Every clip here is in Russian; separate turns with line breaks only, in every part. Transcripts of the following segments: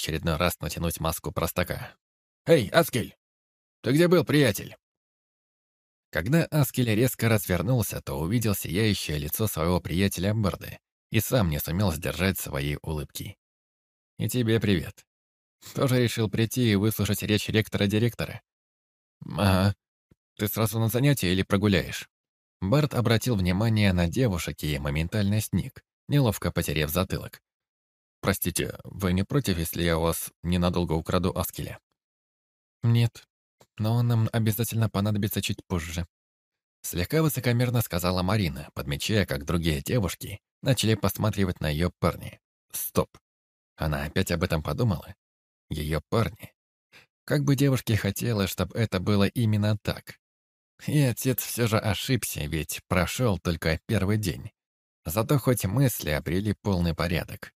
очередной раз натянуть маску простака. «Эй, Аскель! Ты где был, приятель?» Когда Аскель резко развернулся, то увидел сияющее лицо своего приятеля Барды и сам не сумел сдержать своей улыбки. «И тебе привет. Тоже решил прийти и выслушать речь ректора-директора?» «Ага. Ты сразу на занятие или прогуляешь?» Барт обратил внимание на девушек и моментально сник, неловко потеряв затылок. «Простите, вы не против, если я у вас ненадолго украду Аскеля?» «Нет, но он нам обязательно понадобится чуть позже». Слегка высокомерно сказала Марина, подмечая, как другие девушки начали посматривать на ее парни. «Стоп! Она опять об этом подумала? Ее парни? Как бы девушке хотелось, чтобы это было именно так. И отец все же ошибся, ведь прошел только первый день. Зато хоть мысли обрели полный порядок.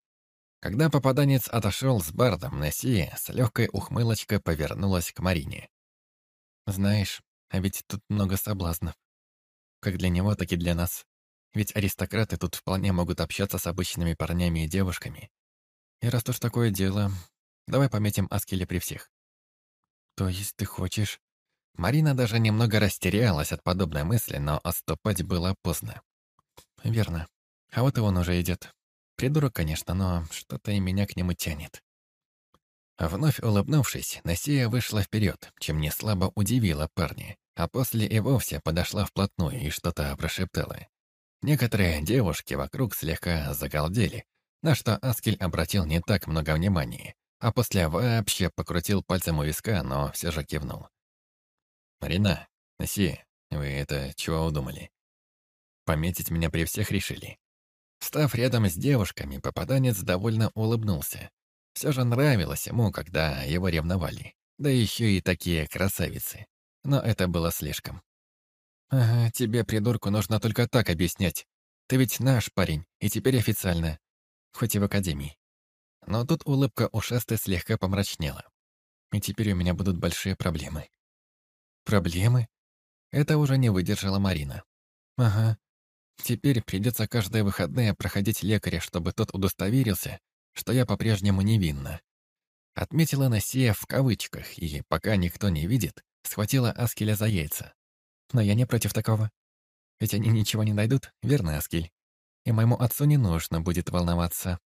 Когда попаданец отошел с Бардом, Несси с легкой ухмылочкой повернулась к Марине. «Знаешь, а ведь тут много соблазнов. Как для него, так и для нас. Ведь аристократы тут вполне могут общаться с обычными парнями и девушками. И раз уж такое дело, давай пометим Аскеля при всех». «То есть ты хочешь, Марина даже немного растерялась от подобной мысли, но отступать было поздно. «Верно. А вот и он уже идет. Придурок, конечно, но что-то и меня к нему тянет». Вновь улыбнувшись, Насия вышла вперед, чем не слабо удивила парня, а после и вовсе подошла вплотную и что-то прошептала. Некоторые девушки вокруг слегка загалдели, на что Аскель обратил не так много внимания, а после вообще покрутил пальцем у виска, но все же кивнул. «Марина, Наси, вы это чего удумали? Пометить меня при всех решили?» Став рядом с девушками, попаданец довольно улыбнулся. Все же нравилось ему, когда его ревновали. Да еще и такие красавицы. Но это было слишком. «Ага, тебе, придурку, нужно только так объяснять. Ты ведь наш парень, и теперь официально. Хоть и в академии». Но тут улыбка ушастой слегка помрачнела. И теперь у меня будут большие проблемы. Проблемы? Это уже не выдержала Марина. Ага. Теперь придется каждые выходные проходить лекаря, чтобы тот удостоверился, что я по-прежнему невинна. Отметила Насия в кавычках, и пока никто не видит, схватила Аскеля за яйца. Но я не против такого. Ведь они ничего не найдут, верно, Аскель? И моему отцу не нужно будет волноваться.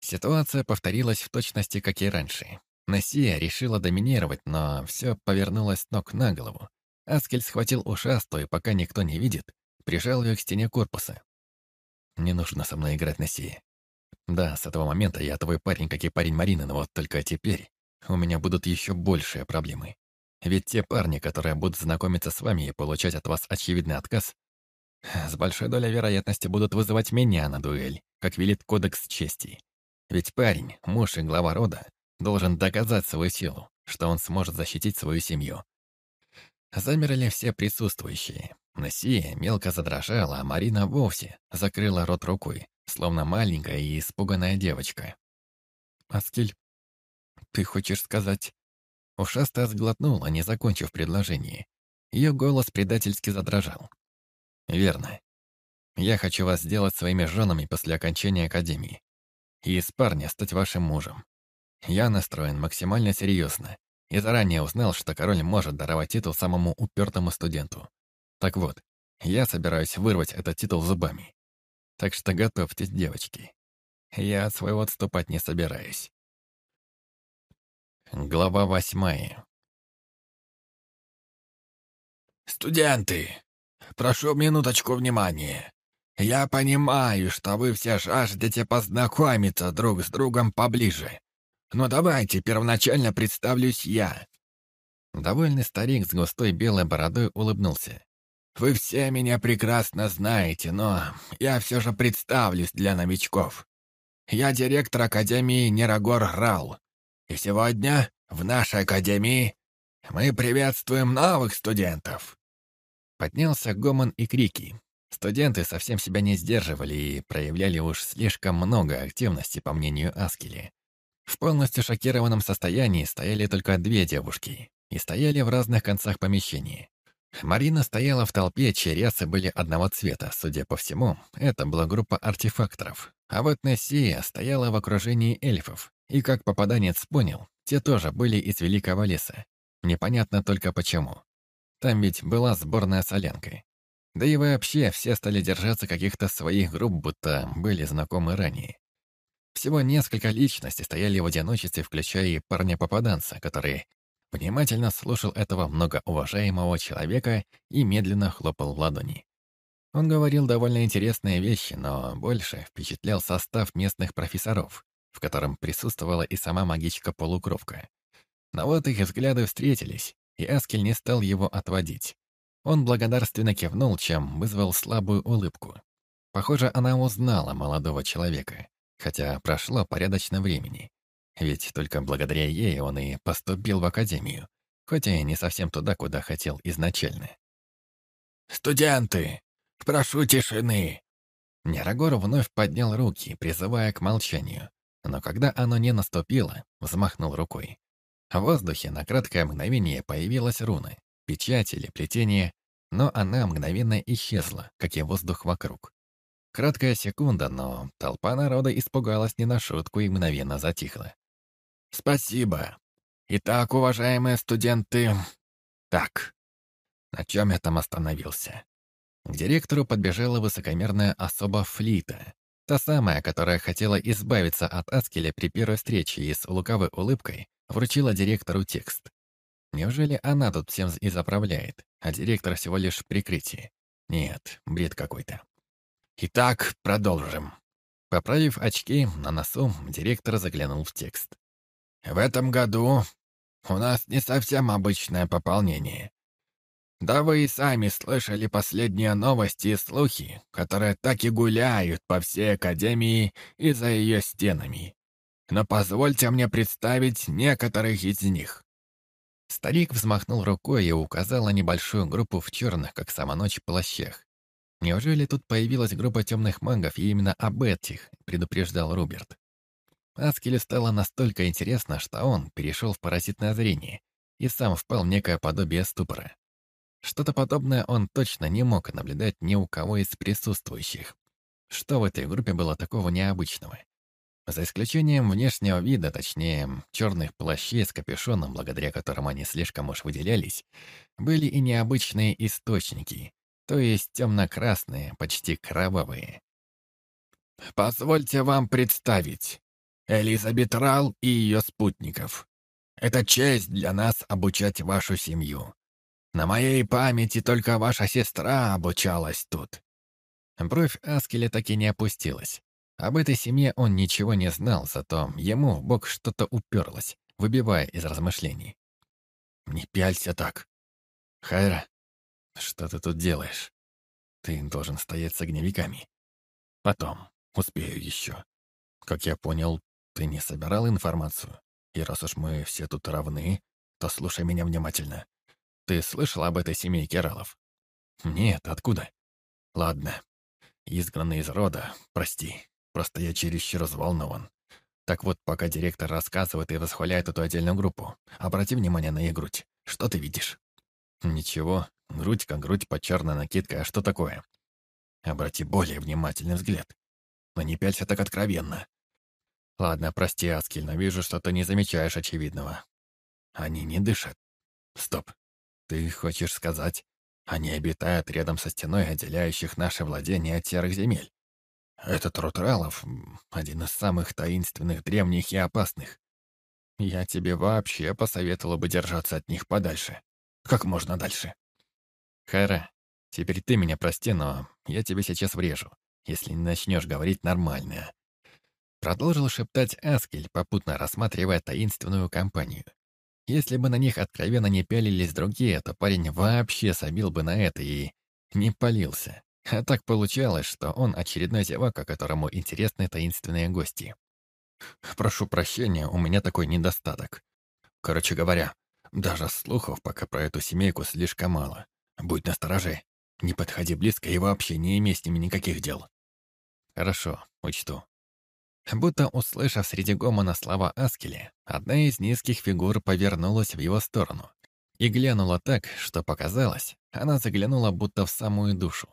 Ситуация повторилась в точности, как и раньше. Насия решила доминировать, но все повернулось ног на голову. Аскель схватил ушастую, пока никто не видит, прижал ее к стене корпуса. «Не нужно со мной играть, Насия. Да, с этого момента я твой парень, как и парень Марины, но вот только теперь у меня будут еще большие проблемы. Ведь те парни, которые будут знакомиться с вами и получать от вас очевидный отказ, с большой долей вероятности будут вызывать меня на дуэль, как велит Кодекс Чести. Ведь парень, муж и глава рода, должен доказать свою силу, что он сможет защитить свою семью. Замерли все присутствующие. Насия мелко задрожала, а Марина вовсе закрыла рот рукой, словно маленькая и испуганная девочка. «Аскель, ты хочешь сказать...» Ушастая сглотнула, не закончив предложение. Ее голос предательски задрожал. «Верно. Я хочу вас сделать своими женами после окончания академии. И из парня стать вашим мужем. Я настроен максимально серьезно и заранее узнал, что король может даровать титул самому упертому студенту. Так вот, я собираюсь вырвать этот титул зубами. Так что готовьтесь, девочки. Я от своего отступать не собираюсь. Глава восьмая.
«Студенты, прошу минуточку внимания. Я понимаю, что вы все жаждете познакомиться друг с другом поближе. Но давайте первоначально представлюсь я».
Довольный старик с густой белой бородой улыбнулся.
«Вы все меня прекрасно знаете, но я все же представлюсь для новичков. Я директор Академии Нерагор Рал. И сегодня в нашей Академии мы приветствуем новых студентов».
Поднялся гомон и крики. Студенты совсем себя не сдерживали и проявляли уж слишком много активности, по мнению Аскели. В полностью шокированном состоянии стояли только две девушки и стояли в разных концах помещения. Марина стояла в толпе, чьи рясы были одного цвета, судя по всему, это была группа артефакторов. А вот Нессия стояла в окружении эльфов, И как попаданец понял, те тоже были из Великого леса. Непонятно только почему. Там ведь была сборная солянкой. Да и вообще все стали держаться каких-то своих групп, будто были знакомы ранее. Всего несколько личностей стояли в одиночестве, включая и парня-попаданца, который внимательно слушал этого многоуважаемого человека и медленно хлопал в ладони. Он говорил довольно интересные вещи, но больше впечатлял состав местных профессоров, в котором присутствовала и сама магичка-полукровка. Но вот их взгляды встретились, и Аскель не стал его отводить. Он благодарственно кивнул, чем вызвал слабую улыбку. Похоже, она узнала молодого человека, хотя прошло порядочно времени. Ведь только благодаря ей он и поступил в академию, хоть и не совсем туда, куда хотел изначально.
«Студенты, прошу тишины!»
Нерагор вновь поднял руки, призывая к молчанию, но когда оно не наступило, взмахнул рукой. В воздухе на краткое мгновение появилась руна, печать или плетение, но она мгновенно исчезла, как и воздух вокруг. Краткая секунда, но толпа народа испугалась не на шутку и мгновенно затихла.
«Спасибо. Итак, уважаемые студенты...» «Так, на чем я там остановился?»
К директору подбежала высокомерная особа Флита, та самая, которая хотела избавиться от Аскеля при первой встрече и с лукавой улыбкой вручила директору текст. Неужели она тут всем и заправляет, а директор всего лишь прикрытие? Нет, бред какой-то.
Итак, продолжим.
Поправив очки на носу, директор заглянул в текст.
В этом году у нас не совсем обычное пополнение. Да вы и сами слышали последние новости и слухи, которые так и гуляют по всей Академии и за ее стенами. Но позвольте мне представить некоторых из них.
Старик взмахнул рукой и указал на небольшую группу в черных, как сама ночь, плащах. Неужели тут появилась группа темных магов, и именно об этих предупреждал Руберт? Аскелю стало настолько интересно, что он перешел в паразитное зрение и сам впал в некое подобие ступора. Что-то подобное он точно не мог наблюдать ни у кого из присутствующих. Что в этой группе было такого необычного? За исключением внешнего вида, точнее, черных плащей с капюшоном, благодаря которым они слишком уж выделялись, были и необычные источники, то есть темно-красные, почти кровавые.
«Позвольте вам представить Элизабет Рал и ее спутников. Это честь для нас обучать вашу семью. На моей памяти только ваша сестра обучалась тут».
Бровь Аскеля так и не опустилась. Об этой семье он ничего не знал, зато ему в бок что-то уперлось, выбивая из размышлений.
«Не пялься так.
Хайра, что ты тут делаешь? Ты должен стоять с огневиками. Потом, успею еще. Как я понял, ты не собирал информацию. И раз уж мы все тут равны, то слушай меня внимательно. Ты слышал об этой семейке Ралов? Нет, откуда? Ладно. Изгнанный из рода, прости. Просто я чересчур взволнован. Так вот, пока директор рассказывает и восхваляет эту отдельную группу, обрати внимание на их грудь. Что ты видишь? Ничего. Грудь как грудь под черной накидкой. А что такое? Обрати более внимательный взгляд. Но не пялься так откровенно. Ладно, прости, Аскель, но вижу, что ты не замечаешь очевидного. Они не дышат. Стоп. Ты хочешь сказать, они обитают рядом со стеной, отделяющих наше владение от серых земель? Этот род Ралов — один из самых таинственных, древних и опасных. Я тебе вообще посоветовала бы держаться от них подальше. Как можно дальше. Хара, теперь ты меня прости, но я тебе сейчас врежу, если не начнешь говорить нормально. Продолжил шептать Аскель, попутно рассматривая таинственную компанию. Если бы на них откровенно не пялились другие, то парень вообще собил бы на это и не полился. А так получалось, что он очередной зевака, которому интересны таинственные гости. Прошу прощения, у меня такой недостаток. Короче говоря, даже слухов пока про эту семейку слишком мало. Будь настороже. Не подходи близко и вообще не имей с ними никаких дел. Хорошо, учту. Будто услышав среди гомона слова Аскеля, одна из низких фигур повернулась в его сторону и глянула так, что показалось, она заглянула будто в самую душу.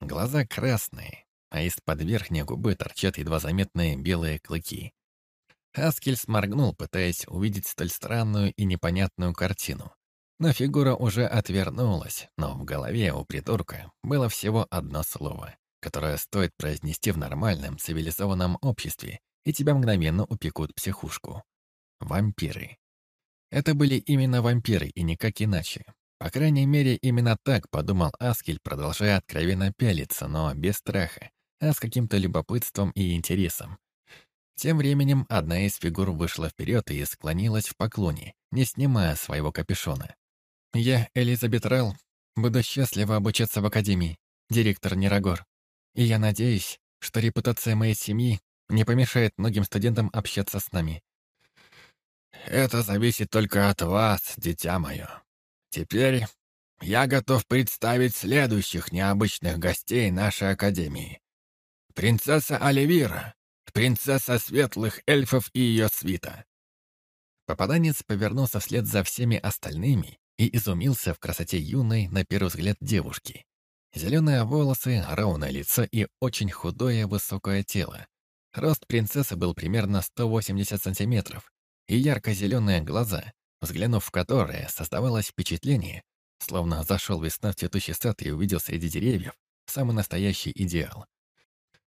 Глаза красные, а из-под верхней губы торчат едва заметные белые клыки. Аскель сморгнул, пытаясь увидеть столь странную и непонятную картину. Но фигура уже отвернулась, но в голове у придурка было всего одно слово, которое стоит произнести в нормальном, цивилизованном обществе, и тебя мгновенно упекут психушку. Вампиры. Это были именно вампиры, и никак иначе. По крайней мере, именно так подумал Аскель, продолжая откровенно пялиться, но без страха, а с каким-то любопытством и интересом. Тем временем одна из фигур вышла вперед и склонилась в поклоне, не снимая своего капюшона. «Я, Элизабет Релл, буду счастлива обучаться в Академии, директор Нерагор. И я надеюсь, что репутация моей семьи не помешает многим студентам общаться с нами».
«Это зависит только от вас, дитя мое. Теперь я готов представить следующих необычных гостей нашей Академии. Принцесса Оливира, принцесса светлых эльфов и ее свита».
Попаданец повернулся вслед за всеми остальными и изумился в красоте юной, на первый взгляд, девушки. Зеленые волосы, ровное лицо и очень худое высокое тело. Рост принцессы был примерно 180 сантиметров, и ярко-зеленые глаза, взглянув в которые, создавалось впечатление, словно зашел весна в цветущий сад и увидел среди деревьев самый настоящий идеал.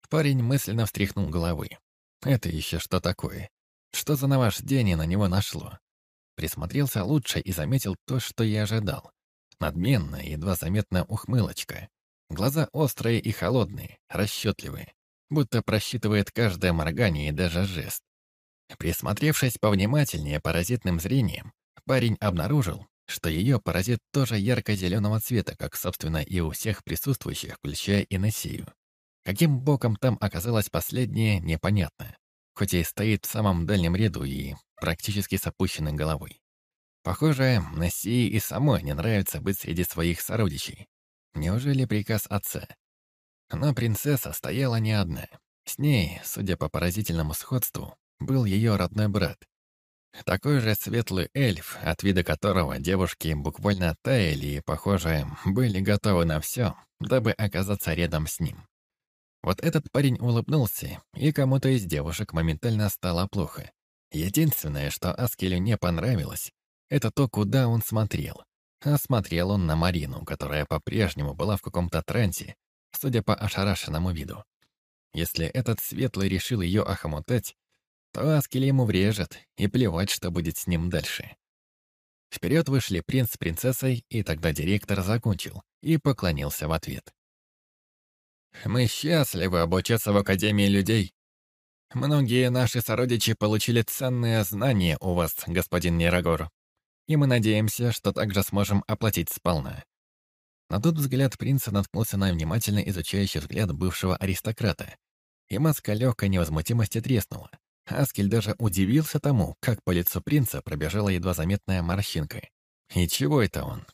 Парень мысленно встряхнул головой. Это еще что такое? Что за наваждение на него нашло? Присмотрелся лучше и заметил то, что я ожидал. Надменная, едва заметная ухмылочка. Глаза острые и холодные, расчетливые, будто просчитывает каждое моргание и даже жест. Присмотревшись повнимательнее паразитным зрением, парень обнаружил, что ее паразит тоже ярко-зеленого цвета, как, собственно, и у всех присутствующих, включая и Несию. Каким боком там оказалось последнее, непонятно, хоть и стоит в самом дальнем ряду и практически с опущенной головой. Похоже, Нессии и самой не нравится быть среди своих сородичей. Неужели приказ отца? Но принцесса стояла не одна. С ней, судя по поразительному сходству, был ее родной брат. Такой же светлый эльф, от вида которого девушки буквально таяли и, похоже, были готовы на все, дабы оказаться рядом с ним. Вот этот парень улыбнулся, и кому-то из девушек моментально стало плохо. Единственное, что Аскелю не понравилось, это то, куда он смотрел. А смотрел он на Марину, которая по-прежнему была в каком-то трансе, судя по ошарашенному виду. Если этот светлый решил ее охомутать, то Аскель ему врежет, и плевать, что будет с ним дальше. Вперед вышли принц с принцессой, и тогда директор закончил и поклонился в ответ. «Мы счастливы обучаться в Академии людей. Многие наши сородичи получили ценные знания у вас, господин Нерагор, и мы надеемся, что также сможем оплатить сполна». На тот взгляд принца наткнулся на внимательно изучающий взгляд бывшего аристократа, и маска легкой невозмутимости треснула, Аскель даже удивился тому, как по лицу принца пробежала едва заметная морщинка. И чего это он?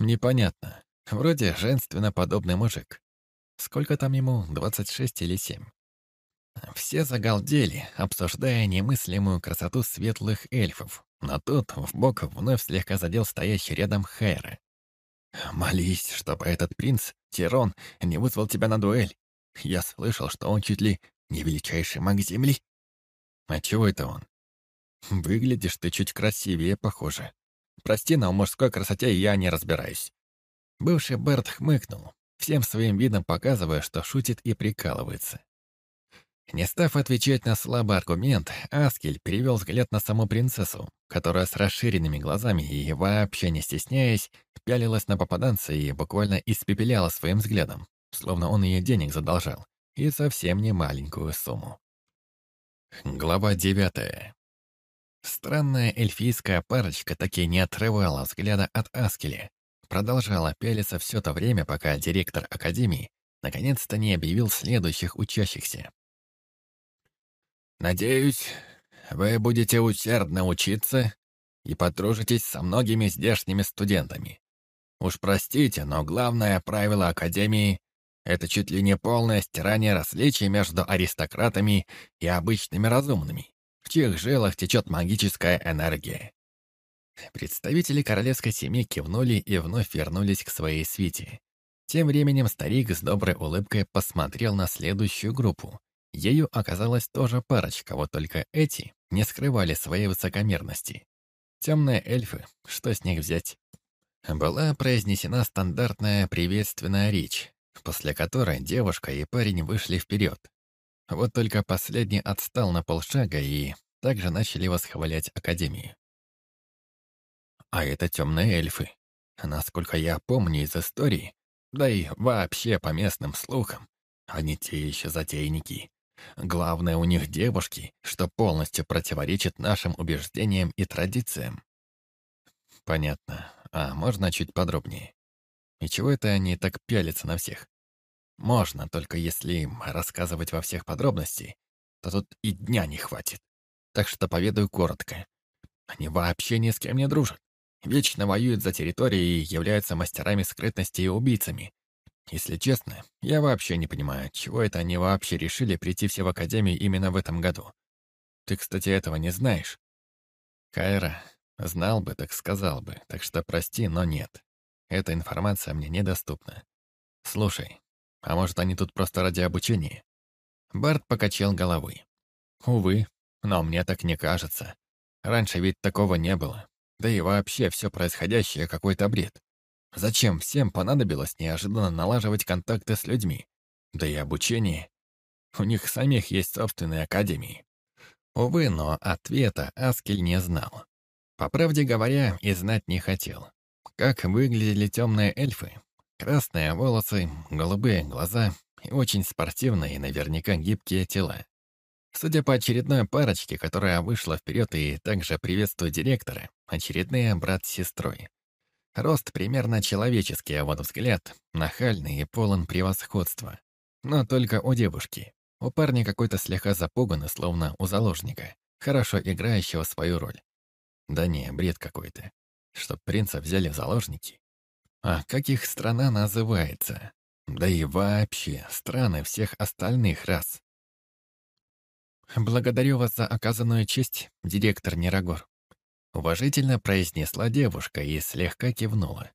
Непонятно. Вроде женственно подобный мужик. Сколько там ему, 26 или 7? Все загалдели, обсуждая немыслимую красоту светлых эльфов, но тут в бок вновь слегка задел стоящий рядом Хайра. «Молись, чтобы этот принц, Тирон, не вызвал тебя на дуэль. Я слышал, что он чуть ли не величайший маг Земли». А чего это он? Выглядишь ты чуть красивее, похоже. Прости, но в мужской красоте я не разбираюсь. Бывший Берт хмыкнул, всем своим видом показывая, что шутит и прикалывается. Не став отвечать на слабый аргумент, Аскель перевел взгляд на саму принцессу, которая с расширенными глазами и вообще не стесняясь, пялилась на попаданца и буквально испепеляла своим взглядом, словно он ей денег задолжал, и совсем не маленькую сумму. Глава девятая. Странная эльфийская парочка таки не отрывала взгляда от Аскеля. Продолжала пялиться все то время, пока директор Академии наконец-то не объявил следующих учащихся. «Надеюсь, вы будете усердно учиться и подружитесь со многими здешними студентами. Уж простите, но главное правило Академии это чуть ли не полное стирание различий между аристократами и обычными разумными, в чьих жилах течет магическая энергия. Представители королевской семьи кивнули и вновь вернулись к своей свите. Тем временем старик с доброй улыбкой посмотрел на следующую группу. Ею оказалась тоже парочка, вот только эти не скрывали своей высокомерности. Темные эльфы, что с них взять? Была произнесена стандартная приветственная речь, после которой девушка и парень вышли вперед. Вот только последний отстал на полшага и также начали восхвалять Академию. А это темные эльфы. Насколько я помню из истории, да и вообще по местным слухам, они те еще затейники. Главное у них девушки, что полностью противоречит нашим убеждениям и традициям. Понятно. А можно чуть подробнее? И чего это они так пялятся на всех? Можно, только если им рассказывать во всех подробностей, то тут и дня не хватит. Так что поведаю коротко. Они вообще ни с кем не дружат. Вечно воюют за территории и являются мастерами скрытности и убийцами. Если честно, я вообще не понимаю, чего это они вообще решили прийти все в Академию именно в этом году. Ты, кстати, этого не знаешь. Кайра, знал бы, так сказал бы, так что прости, но нет. Эта информация мне недоступна. Слушай, а может, они тут просто ради обучения? Барт покачал головой. Увы, но мне так не кажется. Раньше ведь такого не было. Да и вообще все происходящее какой-то бред. Зачем всем понадобилось неожиданно налаживать контакты с людьми? Да и обучение. У них самих есть собственные академии. Увы, но ответа Аскель не знал. По правде говоря, и знать не хотел. Как выглядели темные эльфы? Красные волосы, голубые глаза и очень спортивные и наверняка гибкие тела. Судя по очередной парочке, которая вышла вперед и также приветствует директора, очередные брат с сестрой. Рост примерно человеческий, а вот взгляд нахальный и полон превосходства. Но только у девушки. У парня какой-то слегка запуганный, словно у заложника, хорошо играющего свою роль. Да не, бред какой-то. Чтоб принца взяли в заложники. А как их страна называется? Да и вообще, страны всех остальных рас. «Благодарю вас за оказанную честь, директор Нерагор», Уважительно произнесла девушка и слегка кивнула.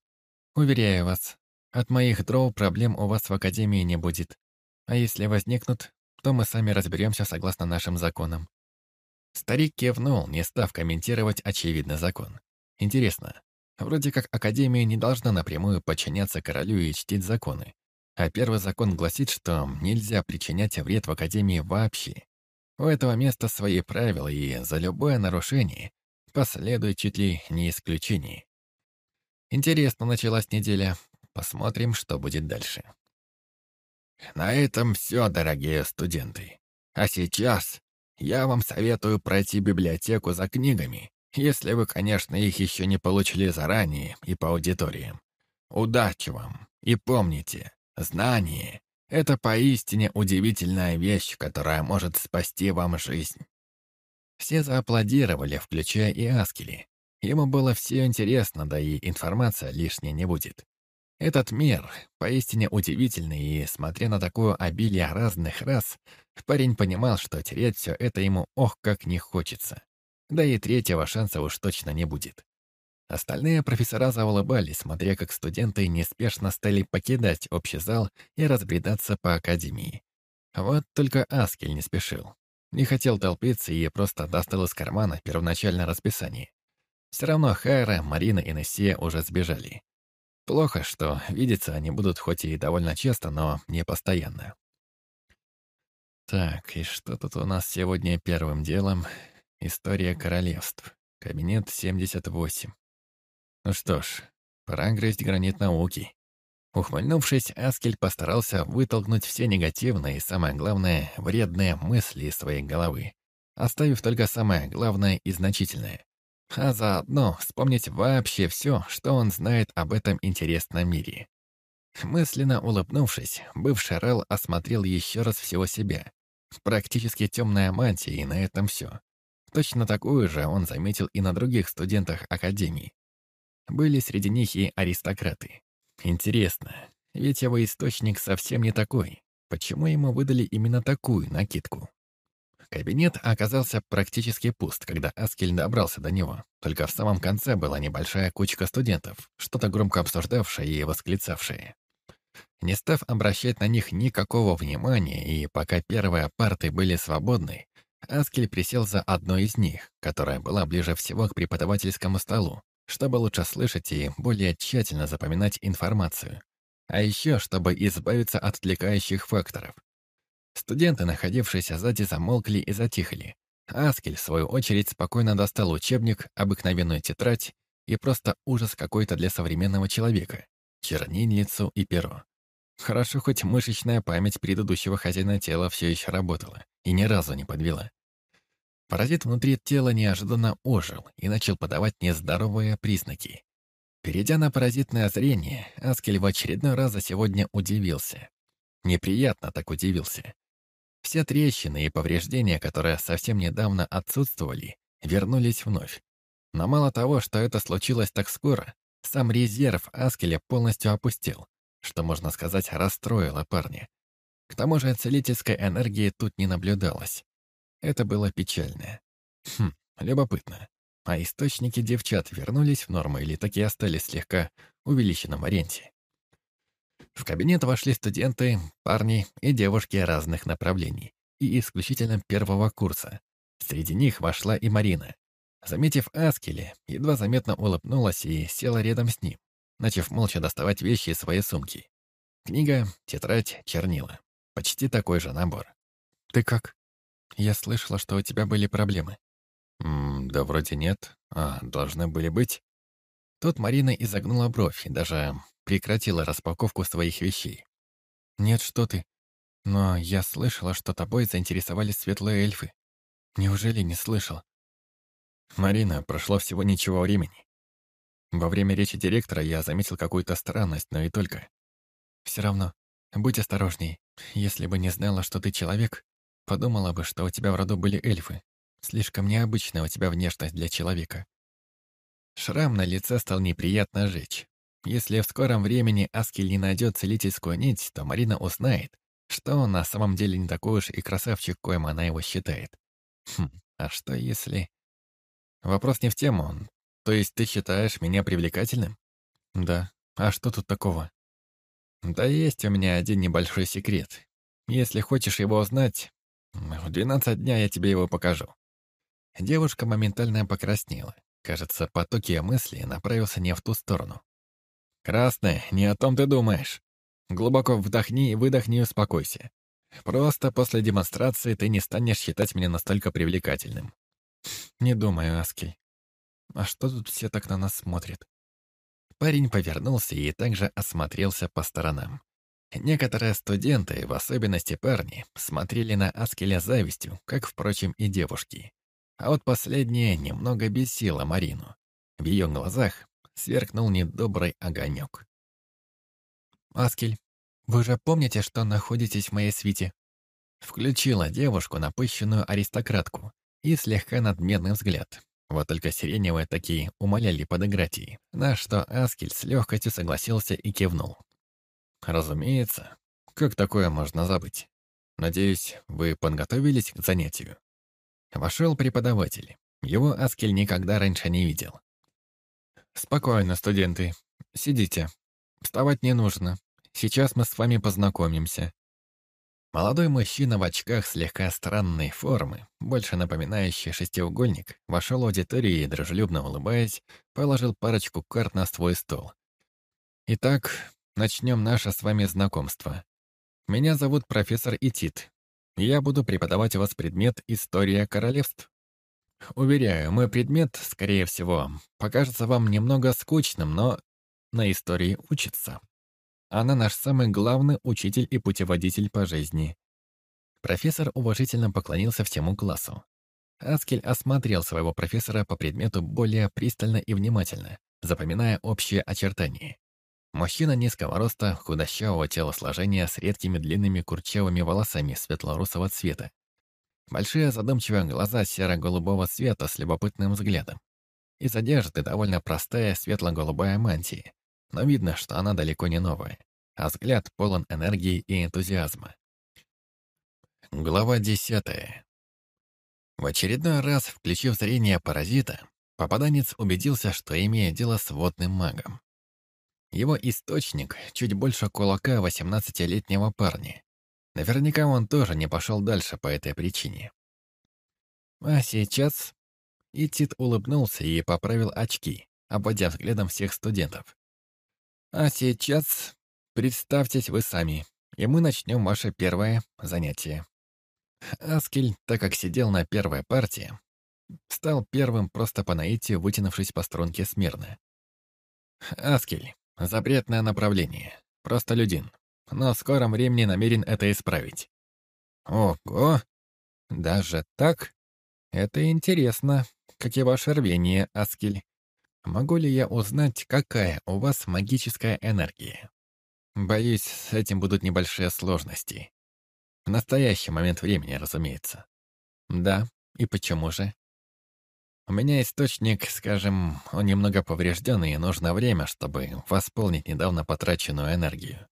«Уверяю вас, от моих дроу проблем у вас в Академии не будет. А если возникнут, то мы сами разберемся согласно нашим законам». Старик кивнул, не став комментировать очевидный закон. Интересно, вроде как Академия не должна напрямую подчиняться королю и чтить законы. А первый закон гласит, что нельзя причинять вред в Академии вообще. У этого места свои правила, и за любое нарушение последует чуть ли не исключение. Интересно началась неделя. Посмотрим, что будет дальше.
На этом все, дорогие студенты. А сейчас я вам советую пройти библиотеку за книгами, если вы, конечно, их еще не получили заранее и по аудиториям. Удачи вам! И помните, знание — это поистине удивительная вещь, которая может спасти вам жизнь.
Все зааплодировали, включая и Аскели. Ему было все интересно, да и информация лишней не будет. Этот мир поистине удивительный, и, смотря на такое обилие разных рас, парень понимал, что терять все это ему ох как не хочется. Да и третьего шанса уж точно не будет. Остальные профессора заулыбались, смотря как студенты неспешно стали покидать общий зал и разбредаться по академии. Вот только Аскель не спешил. Не хотел толпиться и просто достал из кармана первоначальное расписание. Все равно Хайра, Марина и Нессия уже сбежали. Плохо, что видеться они будут хоть и довольно часто, но не постоянно. Так, и что тут у нас сегодня первым делом? История королевств. Кабинет 78. Ну что ж, пора грызть гранит науки. Ухмыльнувшись, Аскель постарался вытолкнуть все негативные и, самое главное, вредные мысли из своей головы, оставив только самое главное и значительное. А заодно вспомнить вообще все, что он знает об этом интересном мире. Мысленно улыбнувшись, бывший Рэл осмотрел еще раз всего себя. Практически темная мантия, и на этом все. Точно такую же он заметил и на других студентах Академии. Были среди них и аристократы. Интересно, ведь его источник совсем не такой. Почему ему выдали именно такую накидку? Кабинет оказался практически пуст, когда Аскель добрался до него. Только в самом конце была небольшая кучка студентов, что-то громко обсуждавшая и восклицавшая. Не став обращать на них никакого внимания, и пока первые парты были свободны, Аскель присел за одной из них, которая была ближе всего к преподавательскому столу, чтобы лучше слышать и более тщательно запоминать информацию. А еще, чтобы избавиться от отвлекающих факторов. Студенты, находившиеся сзади, замолкли и затихли. Аскель, в свою очередь, спокойно достал учебник, обыкновенную тетрадь и просто ужас какой-то для современного человека. Чернильницу и перо. Хорошо, хоть мышечная память предыдущего хозяина тела все еще работала и ни разу не подвела. Паразит внутри тела неожиданно ожил и начал подавать нездоровые признаки. Перейдя на паразитное зрение, Аскель в очередной раз за сегодня удивился. Неприятно так удивился. Все трещины и повреждения, которые совсем недавно отсутствовали, вернулись вновь. Но мало того, что это случилось так скоро, сам резерв Аскеля полностью опустел, что, можно сказать, расстроило парня. К тому же целительской энергии тут не наблюдалось. Это было печально. Хм, любопытно. А источники девчат вернулись в норму или таки остались слегка увеличенном аренте? В кабинет вошли студенты, парни и девушки разных направлений, и исключительно первого курса. Среди них вошла и Марина. Заметив Аскеля, едва заметно улыбнулась и села рядом с ним, начав молча доставать вещи из своей сумки. Книга, тетрадь, чернила. Почти такой же набор. «Ты как?» «Я слышала, что у тебя были проблемы».
М «Да вроде нет. А, должны были быть».
Тут Марина изогнула бровь и даже прекратила распаковку своих вещей. «Нет, что ты. Но я слышала, что тобой заинтересовались светлые эльфы. Неужели не слышал?»
«Марина, прошло всего ничего времени. Во время речи директора я заметил какую-то странность, но и только.
Все равно, будь осторожней. Если бы не знала, что ты человек, подумала бы, что у тебя в роду были эльфы. Слишком необычная у тебя внешность для человека». Шрам на лице стал неприятно жечь. Если в скором времени Аскель не найдет целительскую нить, то Марина узнает, что он на самом деле не такой уж и красавчик, коим она его считает. Хм, а что если... Вопрос не в тему. То есть ты считаешь меня привлекательным? Да. А что тут такого? Да есть у меня один небольшой секрет. Если хочешь его узнать, в 12 дня я тебе его покажу. Девушка моментально покраснела. Кажется, поток ее мыслей направился не в ту сторону. «Красная, не о том ты думаешь. Глубоко вдохни и выдохни и успокойся. Просто после демонстрации ты не станешь считать меня настолько привлекательным». «Не думаю, Аскель. А что тут все так на нас смотрят?» Парень повернулся и также осмотрелся по сторонам. Некоторые студенты, в особенности парни, смотрели на Аскеля завистью, как, впрочем, и девушки. А вот последняя немного бесила Марину. В ее глазах сверкнул недобрый огонек. «Аскель, вы же помните, что находитесь в моей свите?» Включила девушку, напыщенную аристократку, и слегка надменный взгляд. Вот только сиреневые такие умоляли подыграть ей, на что Аскель с легкостью согласился и кивнул. «Разумеется. Как такое можно забыть? Надеюсь, вы подготовились к занятию?» Вошел преподаватель. Его Аскель никогда раньше не видел. «Спокойно, студенты. Сидите. Вставать не нужно. Сейчас мы с вами познакомимся». Молодой мужчина в очках слегка странной формы, больше напоминающий шестиугольник, вошел в аудиторию и, дружелюбно улыбаясь, положил парочку карт на свой стол. «Итак, начнем наше с вами знакомство. Меня зовут профессор Итит. Я буду преподавать у вас предмет «История королевств». Уверяю, мой предмет, скорее всего, покажется вам немного скучным, но на истории учится. Она наш самый главный учитель и путеводитель по жизни. Профессор уважительно поклонился всему классу. Аскель осмотрел своего профессора по предмету более пристально и внимательно, запоминая общие очертания. Мужчина низкого роста, худощавого телосложения с редкими длинными курчавыми волосами светло-русого цвета, Большие задумчивые глаза серо-голубого цвета с любопытным взглядом. Из одежды довольно простая светло-голубая мантия, но видно, что она далеко не новая, а взгляд полон энергии и энтузиазма. Глава десятая. В очередной раз, включив зрение паразита, попаданец убедился, что имеет дело с водным магом. Его источник чуть больше кулака 18-летнего парня, Наверняка он тоже не пошел дальше по этой причине. А сейчас...» И Тит улыбнулся и поправил очки, обводя взглядом всех студентов. «А сейчас представьтесь вы сами, и мы начнем ваше первое занятие». Аскель, так как сидел на первой партии, стал первым просто по наитию, вытянувшись по струнке смирно. «Аскель, запретное направление, просто людин, но в скором времени намерен это исправить». «Ого! Даже так? Это интересно, как и ваше рвение, Аскель. Могу ли я узнать, какая у вас магическая энергия?» Боюсь, с этим будут небольшие сложности. В настоящий момент времени, разумеется. Да, и почему же? У меня источник, скажем, он немного поврежденный, и нужно время, чтобы восполнить недавно потраченную энергию.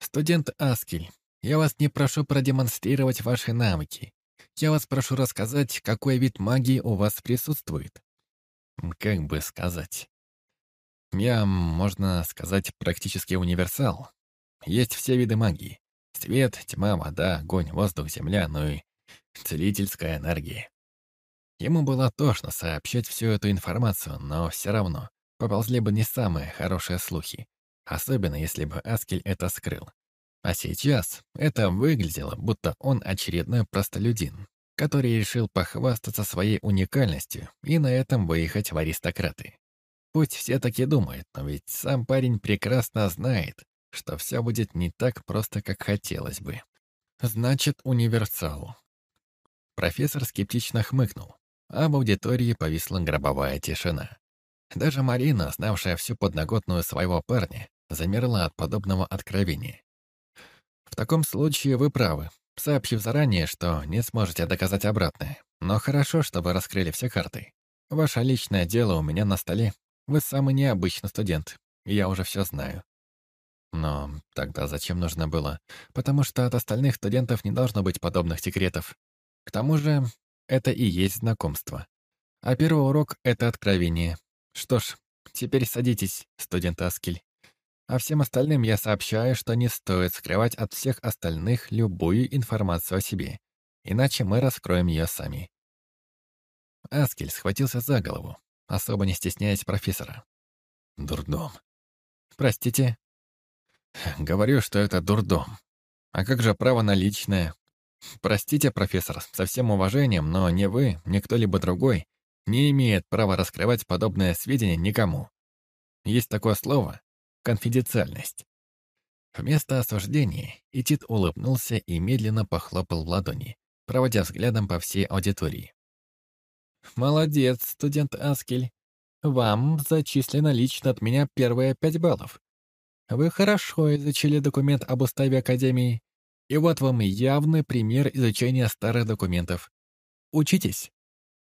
Студент Аскель, я вас не прошу продемонстрировать ваши навыки. Я вас прошу рассказать, какой вид магии у вас присутствует. Как бы сказать. Я, можно сказать, практически универсал. Есть все виды магии. Свет, тьма, вода, огонь, воздух, земля, ну и целительская энергия. Ему было тошно сообщать всю эту информацию, но все равно поползли бы не самые хорошие слухи, особенно если бы Аскель это скрыл. А сейчас это выглядело, будто он очередной простолюдин, который решил похвастаться своей уникальностью и на этом выехать в аристократы. Пусть все таки думают, но ведь сам парень прекрасно знает, что все будет не так просто, как хотелось бы. Значит, универсал. Профессор скептично хмыкнул, а в аудитории повисла гробовая тишина. Даже Марина, знавшая всю подноготную своего парня, замерла от подобного откровения. В таком случае вы правы, сообщив заранее, что не сможете доказать обратное. Но хорошо, что вы раскрыли все карты. Ваше личное дело у меня на столе. Вы самый необычный студент, я уже все знаю. Но тогда зачем нужно было? Потому что от остальных студентов не должно быть подобных секретов. К тому же, это и есть знакомство. А первый урок — это откровение. Что ж, теперь садитесь, студент Аскель. А всем остальным я сообщаю, что не стоит скрывать от всех остальных любую информацию о себе. Иначе мы раскроем ее сами. Аскель схватился за голову, особо не стесняясь профессора. Дурдом. Простите, Говорю, что это дурдом. А как же право на личное? Простите, профессор, со всем уважением, но ни вы, ни кто-либо другой не имеет права раскрывать подобное сведения никому. Есть такое слово — конфиденциальность. Вместо осуждения Итит улыбнулся и медленно похлопал в ладони, проводя взглядом по всей аудитории. «Молодец, студент Аскель. Вам зачислено лично от меня первые пять баллов. Вы хорошо изучили документ об уставе Академии, и вот вам явный пример изучения старых документов. Учитесь.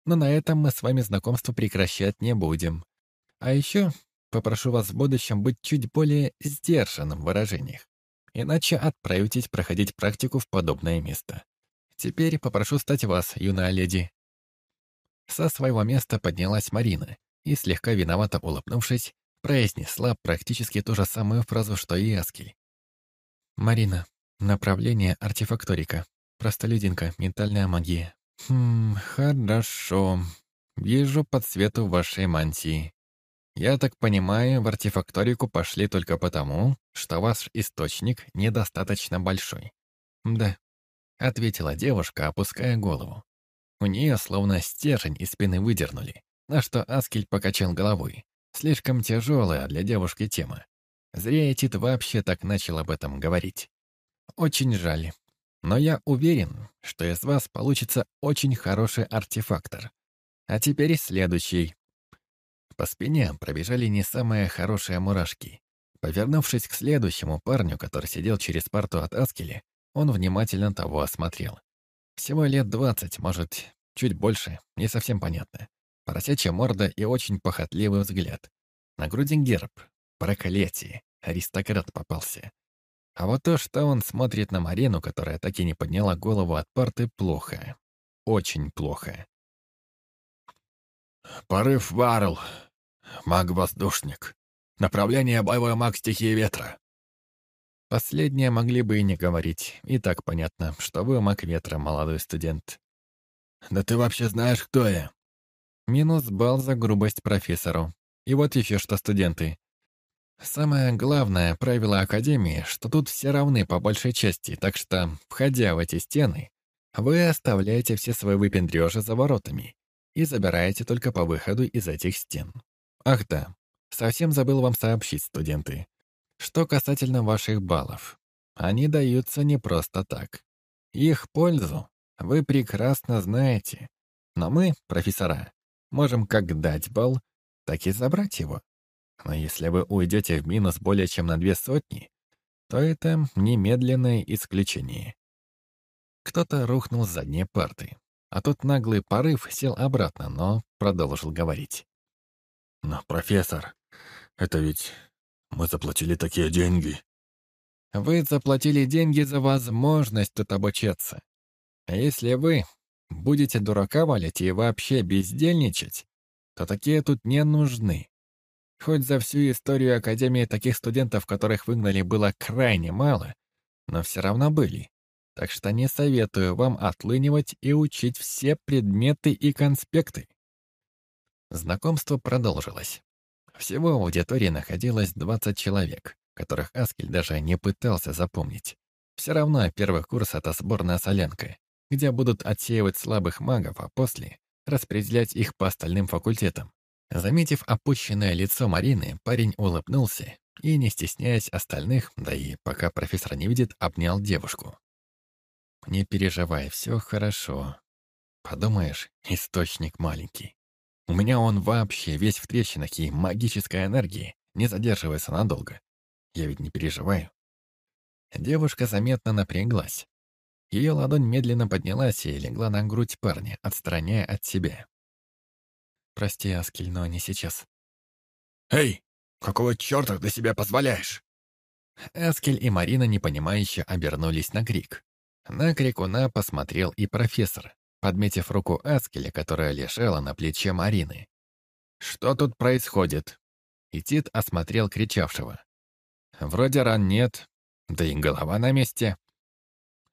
Но на этом мы с вами знакомство прекращать не будем. А еще попрошу вас в будущем быть чуть более сдержанным в выражениях. Иначе отправитесь проходить практику в подобное место. Теперь попрошу стать вас, юная леди. Со своего места поднялась Марина и, слегка виновато улыбнувшись, произнесла практически ту же самую фразу, что и Аскель. «Марина, направление артефакторика. Простолюдинка, ментальная магия». «Хм, хорошо. Вижу по цвету вашей мантии. Я так понимаю, в артефакторику пошли только потому, что ваш источник недостаточно большой». «Да», — ответила девушка, опуская голову. У нее словно стержень из спины выдернули, на что Аскель покачал головой. Слишком тяжелая для девушки тема. Зря Тит вообще так начал об этом говорить. Очень жаль. Но я уверен, что из вас получится очень хороший артефактор. А теперь следующий. По спине пробежали не самые хорошие мурашки. Повернувшись к следующему парню, который сидел через парту от Аскели, он внимательно того осмотрел. Всего лет двадцать, может, чуть больше, не совсем понятно. Поросячья морда и очень похотливый взгляд. На груди герб, проклятие, аристократ попался. А вот то, что он смотрит на Марину, которая так и не подняла голову от парты, плохо. Очень плохо.
«Порыв Варл. Маг-воздушник. Направление боевой маг стихии ветра».
Последнее могли бы и не говорить. И так понятно, что вы маг ветра, молодой студент.
Да ты вообще знаешь, кто я?»
Минус балл за грубость профессору. И вот еще что, студенты. Самое главное правило Академии, что тут все равны по большей части, так что, входя в эти стены, вы оставляете все свои выпендрежи за воротами и забираете только по выходу из этих стен. Ах да, совсем забыл вам сообщить, студенты. Что касательно ваших баллов. Они даются не просто так. Их пользу вы прекрасно знаете. Но мы, профессора, можем как дать балл, так и забрать его. Но если вы уйдете в минус более чем на две сотни, то это немедленное исключение. Кто-то рухнул с задней парты, а тот наглый порыв сел обратно, но продолжил говорить.
«Но, профессор, это ведь мы заплатили такие деньги».
«Вы заплатили деньги за возможность тут обучаться. А если вы будете дурака валять и вообще бездельничать, то такие тут не нужны. Хоть за всю историю Академии таких студентов, которых выгнали, было крайне мало, но все равно были. Так что не советую вам отлынивать и учить все предметы и конспекты. Знакомство продолжилось. Всего в аудитории находилось 20 человек, которых Аскель даже не пытался запомнить. Все равно первый курс — это сборная солянка, где будут отсеивать слабых магов, а после распределять их по остальным факультетам. Заметив опущенное лицо Марины, парень улыбнулся и, не стесняясь остальных, да и пока профессор не видит, обнял девушку. «Не переживай, все хорошо. Подумаешь, источник маленький. У меня он вообще весь в трещинах и магической энергии, не задерживается надолго. Я ведь не переживаю». Девушка заметно напряглась. Ее ладонь медленно поднялась и легла на грудь парня, отстраняя от себя. «Прости, Аскель, но не сейчас».
«Эй, какого черта ты себя позволяешь?»
Аскель и Марина непонимающе обернулись на крик. На крикуна посмотрел и профессор, подметив руку Аскеля, которая лежала на плече Марины. «Что тут происходит?» И Тит осмотрел кричавшего. «Вроде ран нет, да и голова на месте».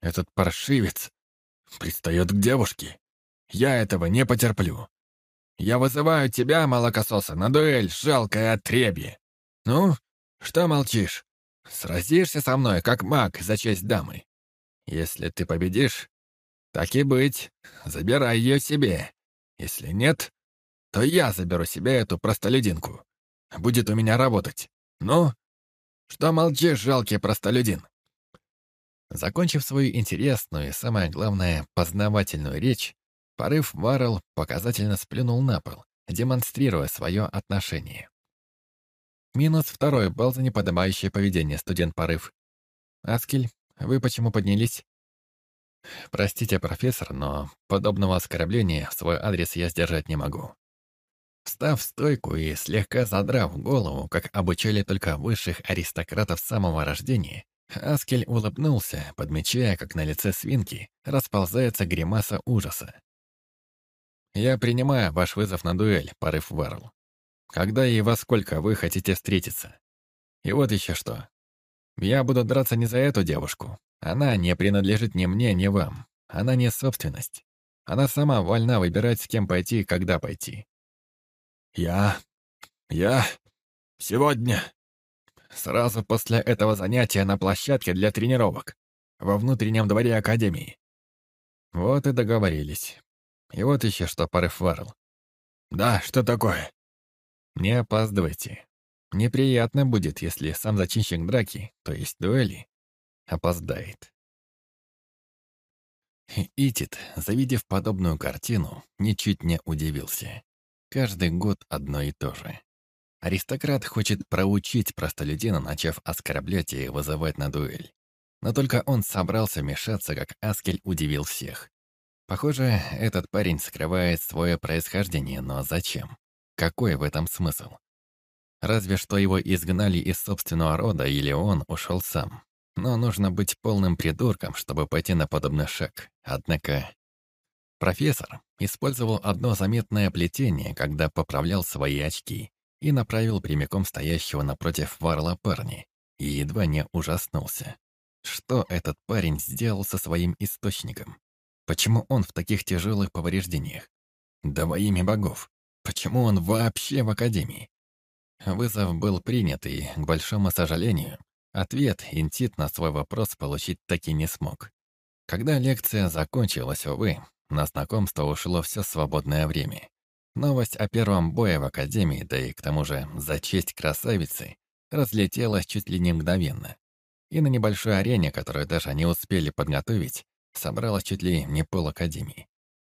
«Этот паршивец пристает к девушке. Я этого не потерплю. Я вызываю тебя, молокососа, на дуэль, жалкое отребье. Ну, что молчишь? Сразишься со мной, как маг, за честь дамы. Если ты победишь, так и быть, забирай ее себе. Если нет, то я заберу себе эту простолюдинку. Будет у меня работать. Ну, что молчишь, жалкий простолюдин?»
Закончив свою интересную и, самое главное, познавательную речь, порыв Варрелл показательно сплюнул на пол, демонстрируя свое отношение. Минус второй балл за неподобающее поведение, студент Порыв. Аскель, вы почему поднялись? Простите, профессор, но подобного оскорбления в свой адрес я сдержать не могу. Встав в стойку и слегка задрав голову, как обучали только высших аристократов с самого рождения, Аскель улыбнулся, подмечая, как на лице свинки расползается гримаса ужаса. «Я принимаю ваш вызов на дуэль, порыв Варл. Когда и во сколько вы хотите встретиться? И вот еще что. Я буду драться не за эту девушку. Она не принадлежит ни мне, ни вам. Она не собственность. Она сама вольна выбирать, с кем пойти и когда пойти.
Я... я... сегодня...
Сразу после этого занятия на площадке для тренировок. Во внутреннем дворе Академии. Вот и договорились. И вот еще что, порыв Варл.
Да, что такое?
Не опаздывайте. Неприятно будет, если сам зачинщик драки, то есть дуэли, опоздает. Итит, завидев подобную картину, ничуть не удивился. Каждый год одно и то же. Аристократ хочет проучить простолюдина, начав оскорблять и вызывать на дуэль. Но только он собрался вмешаться, как Аскель удивил всех. Похоже, этот парень скрывает свое происхождение, но зачем? Какой в этом смысл? Разве что его изгнали из собственного рода или он ушел сам. Но нужно быть полным придурком, чтобы пойти на подобный шаг. Однако... Профессор использовал одно заметное плетение, когда поправлял свои очки, и направил прямиком стоящего напротив Варла парня, и едва не ужаснулся. Что этот парень сделал со своим источником? Почему он в таких тяжелых повреждениях? Да во имя богов. Почему он вообще в академии? Вызов был принят, и, к большому сожалению, ответ Интит на свой вопрос получить таки не смог. Когда лекция закончилась, увы, на знакомство ушло все свободное время. Новость о первом бое в Академии, да и к тому же за честь красавицы, разлетелась чуть ли не мгновенно. И на небольшой арене, которую даже не успели подготовить, собралось чуть ли не пол Академии.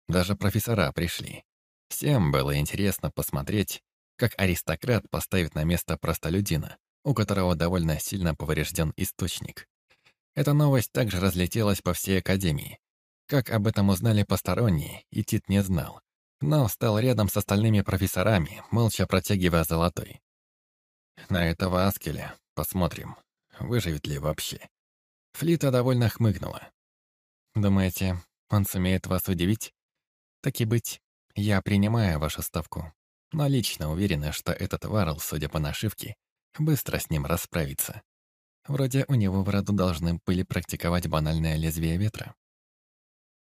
Даже профессора пришли. Всем было интересно посмотреть, как аристократ поставит на место простолюдина, у которого довольно сильно поврежден источник. Эта новость также разлетелась по всей Академии. Как об этом узнали посторонние, и Тит не знал. Но встал рядом с остальными профессорами, молча протягивая золотой. На этого Аскеля посмотрим, выживет ли вообще. Флита довольно хмыкнула. «Думаете, он сумеет вас удивить? Так и быть, я принимаю вашу ставку но лично уверена, что этот Варл, судя по нашивке, быстро с ним расправится. Вроде у него в роду должны были практиковать банальное лезвие ветра.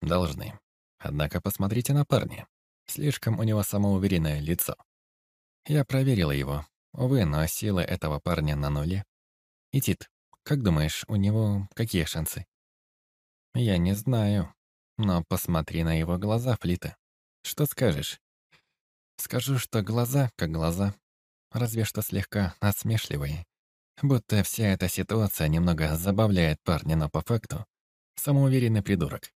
Должны. Однако посмотрите на парня. Слишком у него самоуверенное лицо. Я проверила его. Увы, но силы этого парня на нуле. И Тит, как думаешь, у него какие шансы? Я не знаю. Но посмотри на его глаза, Флита. Что скажешь? Скажу, что глаза как глаза, разве что слегка насмешливые. Будто вся эта ситуация немного забавляет парня, но по факту самоуверенный придурок.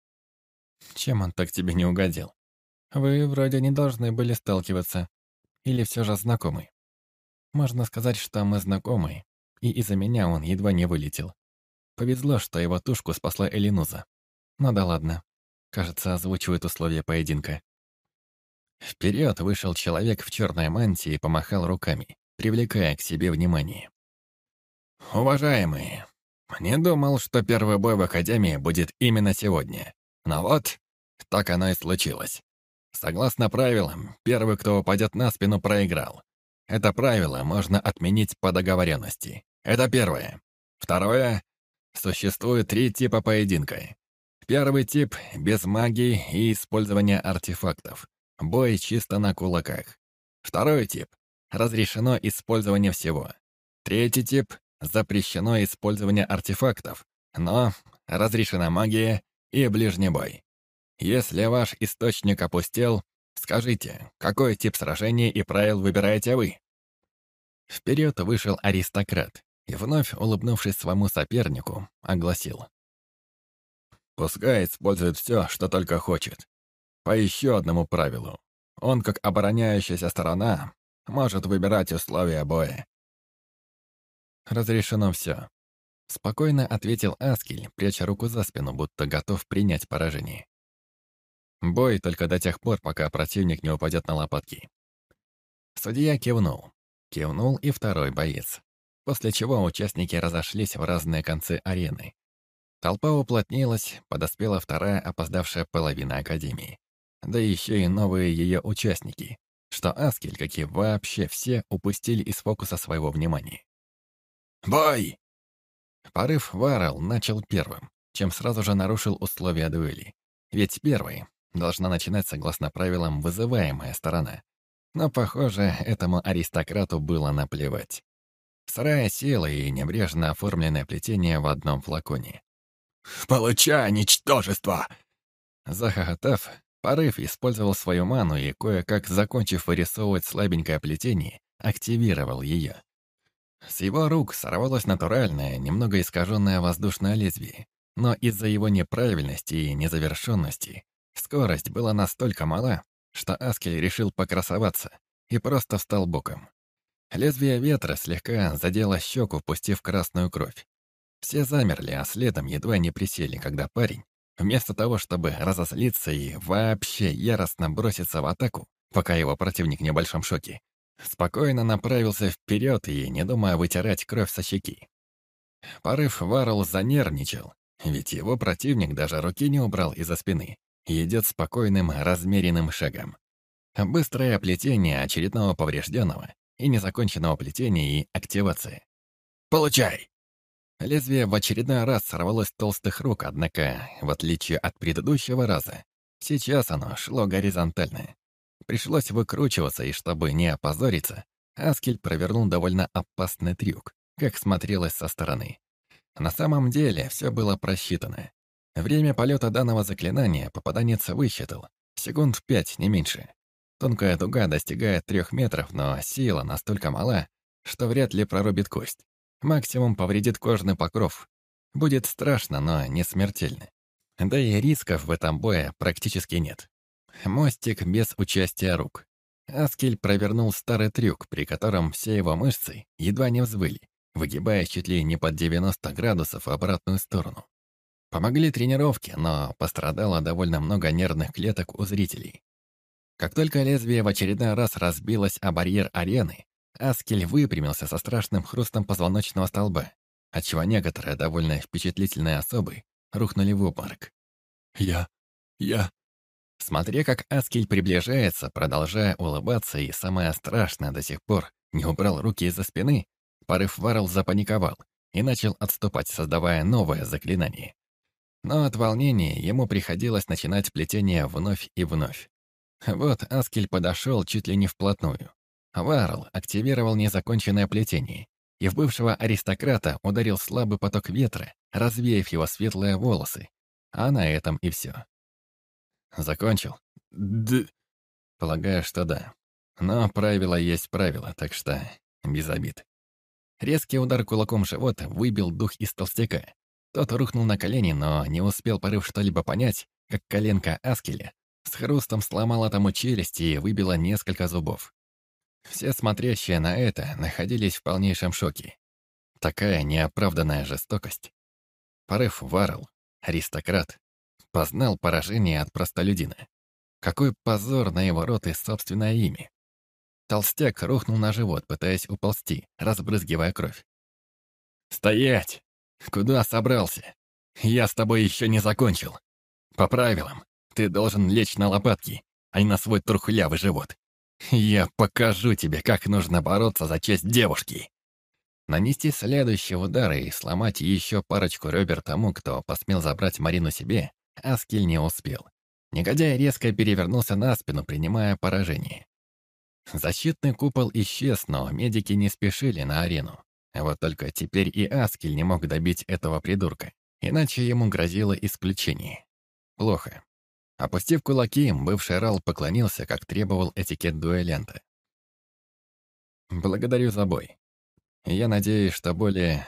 Чем он так тебе не угодил? Вы вроде не должны были сталкиваться. Или все же знакомы? Можно сказать, что мы знакомы, и из-за меня он едва не вылетел. Повезло, что его тушку спасла Элинуза. Ну да ладно. Кажется, озвучивает условия поединка. Вперед вышел человек в черной мантии и помахал руками, привлекая к себе внимание. «Уважаемые, не думал, что первый бой в Академии будет именно сегодня. Но вот, так оно и случилось. Согласно правилам, первый, кто упадет на спину, проиграл. Это правило можно отменить по договоренности. Это первое. Второе. Существует три типа поединка. Первый тип — без магии и использования артефактов. Бой чисто на кулаках. Второй тип. Разрешено использование всего. Третий тип. Запрещено использование артефактов, но разрешена магия и ближний бой. Если ваш источник опустел, скажите, какой тип сражений и правил выбираете вы? Вперед вышел аристократ и, вновь улыбнувшись своему сопернику, огласил. «Пускай использует все, что только хочет. По еще одному правилу. Он, как обороняющаяся сторона, может выбирать условия боя. «Разрешено все», — спокойно ответил Аскель, пряча руку за спину, будто готов принять поражение. Бой только до тех пор, пока противник не упадет на лопатки. Судья кивнул. Кивнул и второй боец. После чего участники разошлись в разные концы арены. Толпа уплотнилась, подоспела вторая опоздавшая половина Академии да еще и новые ее участники, что Аскель, как и вообще все, упустили из фокуса своего внимания. «Бой!» Порыв Варрелл начал первым, чем сразу же нарушил условия дуэли. Ведь первый должна начинать согласно правилам вызываемая сторона. Но, похоже, этому аристократу было наплевать. Сырая сила и небрежно оформленное плетение в одном флаконе. «Получай, ничтожество!» Захохотав, Порыв использовал свою ману и, кое-как закончив вырисовывать слабенькое плетение, активировал ее. С его рук сорвалось натуральное, немного искаженное воздушное лезвие, но из-за его неправильности и незавершенности скорость была настолько мала, что Аскель решил покрасоваться и просто встал боком. Лезвие ветра слегка задело щеку, пустив красную кровь. Все замерли, а следом едва не присели, когда парень Вместо того, чтобы разозлиться и вообще яростно броситься в атаку, пока его противник в небольшом шоке, спокойно направился вперед и не думая вытирать кровь со щеки. Порыв Варл занервничал, ведь его противник даже руки не убрал из-за спины и идет спокойным, размеренным шагом. Быстрое плетение очередного поврежденного и незаконченного плетения и активация. «Получай!» Лезвие в очередной раз сорвалось с толстых рук, однако, в отличие от предыдущего раза, сейчас оно шло горизонтально. Пришлось выкручиваться, и чтобы не опозориться, Аскель провернул довольно опасный трюк, как смотрелось со стороны. На самом деле все было просчитано. Время полета данного заклинания попаданец высчитал. Секунд пять, не меньше. Тонкая дуга достигает трех метров, но сила настолько мала, что вряд ли прорубит кость. Максимум повредит кожный покров. Будет страшно, но не смертельно. Да и рисков в этом бое практически нет. Мостик без участия рук. Аскель провернул старый трюк, при котором все его мышцы едва не взвыли, выгибая чуть ли не под 90 градусов в обратную сторону. Помогли тренировки, но пострадало довольно много нервных клеток у зрителей. Как только лезвие в очередной раз разбилось о барьер арены, Аскель выпрямился со страшным хрустом позвоночного столба, отчего некоторые довольно впечатлительные особы рухнули в обморок. «Я... я...» Смотря как Аскель приближается, продолжая улыбаться и, самое страшное до сих пор, не убрал руки из-за спины, порыв Варл запаниковал и начал отступать, создавая новое заклинание. Но от волнения ему приходилось начинать плетение вновь и вновь. Вот Аскель подошел чуть ли не вплотную. Варл активировал незаконченное плетение, и в бывшего аристократа ударил слабый поток ветра, развеяв его светлые волосы. А на этом и все. Закончил? Д... Полагаю, что да. Но правило есть правило, так что без обид. Резкий удар кулаком живот выбил дух из толстяка, тот рухнул на колени, но не успел порыв что-либо понять, как коленка Аскеля с хрустом сломала тому челюсть и выбила несколько зубов. Все смотрящие на это находились в полнейшем шоке. Такая неоправданная жестокость. Порыв Варл, аристократ, познал поражение от простолюдина. Какой позор на его рот и собственное имя. Толстяк рухнул на живот, пытаясь уползти, разбрызгивая кровь. «Стоять!» «Куда собрался? Я с тобой еще не закончил. По правилам, ты должен лечь на лопатки, а не на свой трухлявый живот. Я покажу тебе, как нужно бороться за честь девушки». Нанести следующий удар и сломать еще парочку ребер тому, кто посмел забрать Марину себе, Аскель не успел. Негодяй резко перевернулся на спину, принимая поражение. Защитный купол исчез, но медики не спешили на арену. Вот только теперь и Аскель не мог добить этого придурка, иначе ему грозило исключение. Плохо. Опустив кулаки, бывший Рал поклонился, как требовал этикет дуэлянта. «Благодарю за бой. Я надеюсь, что более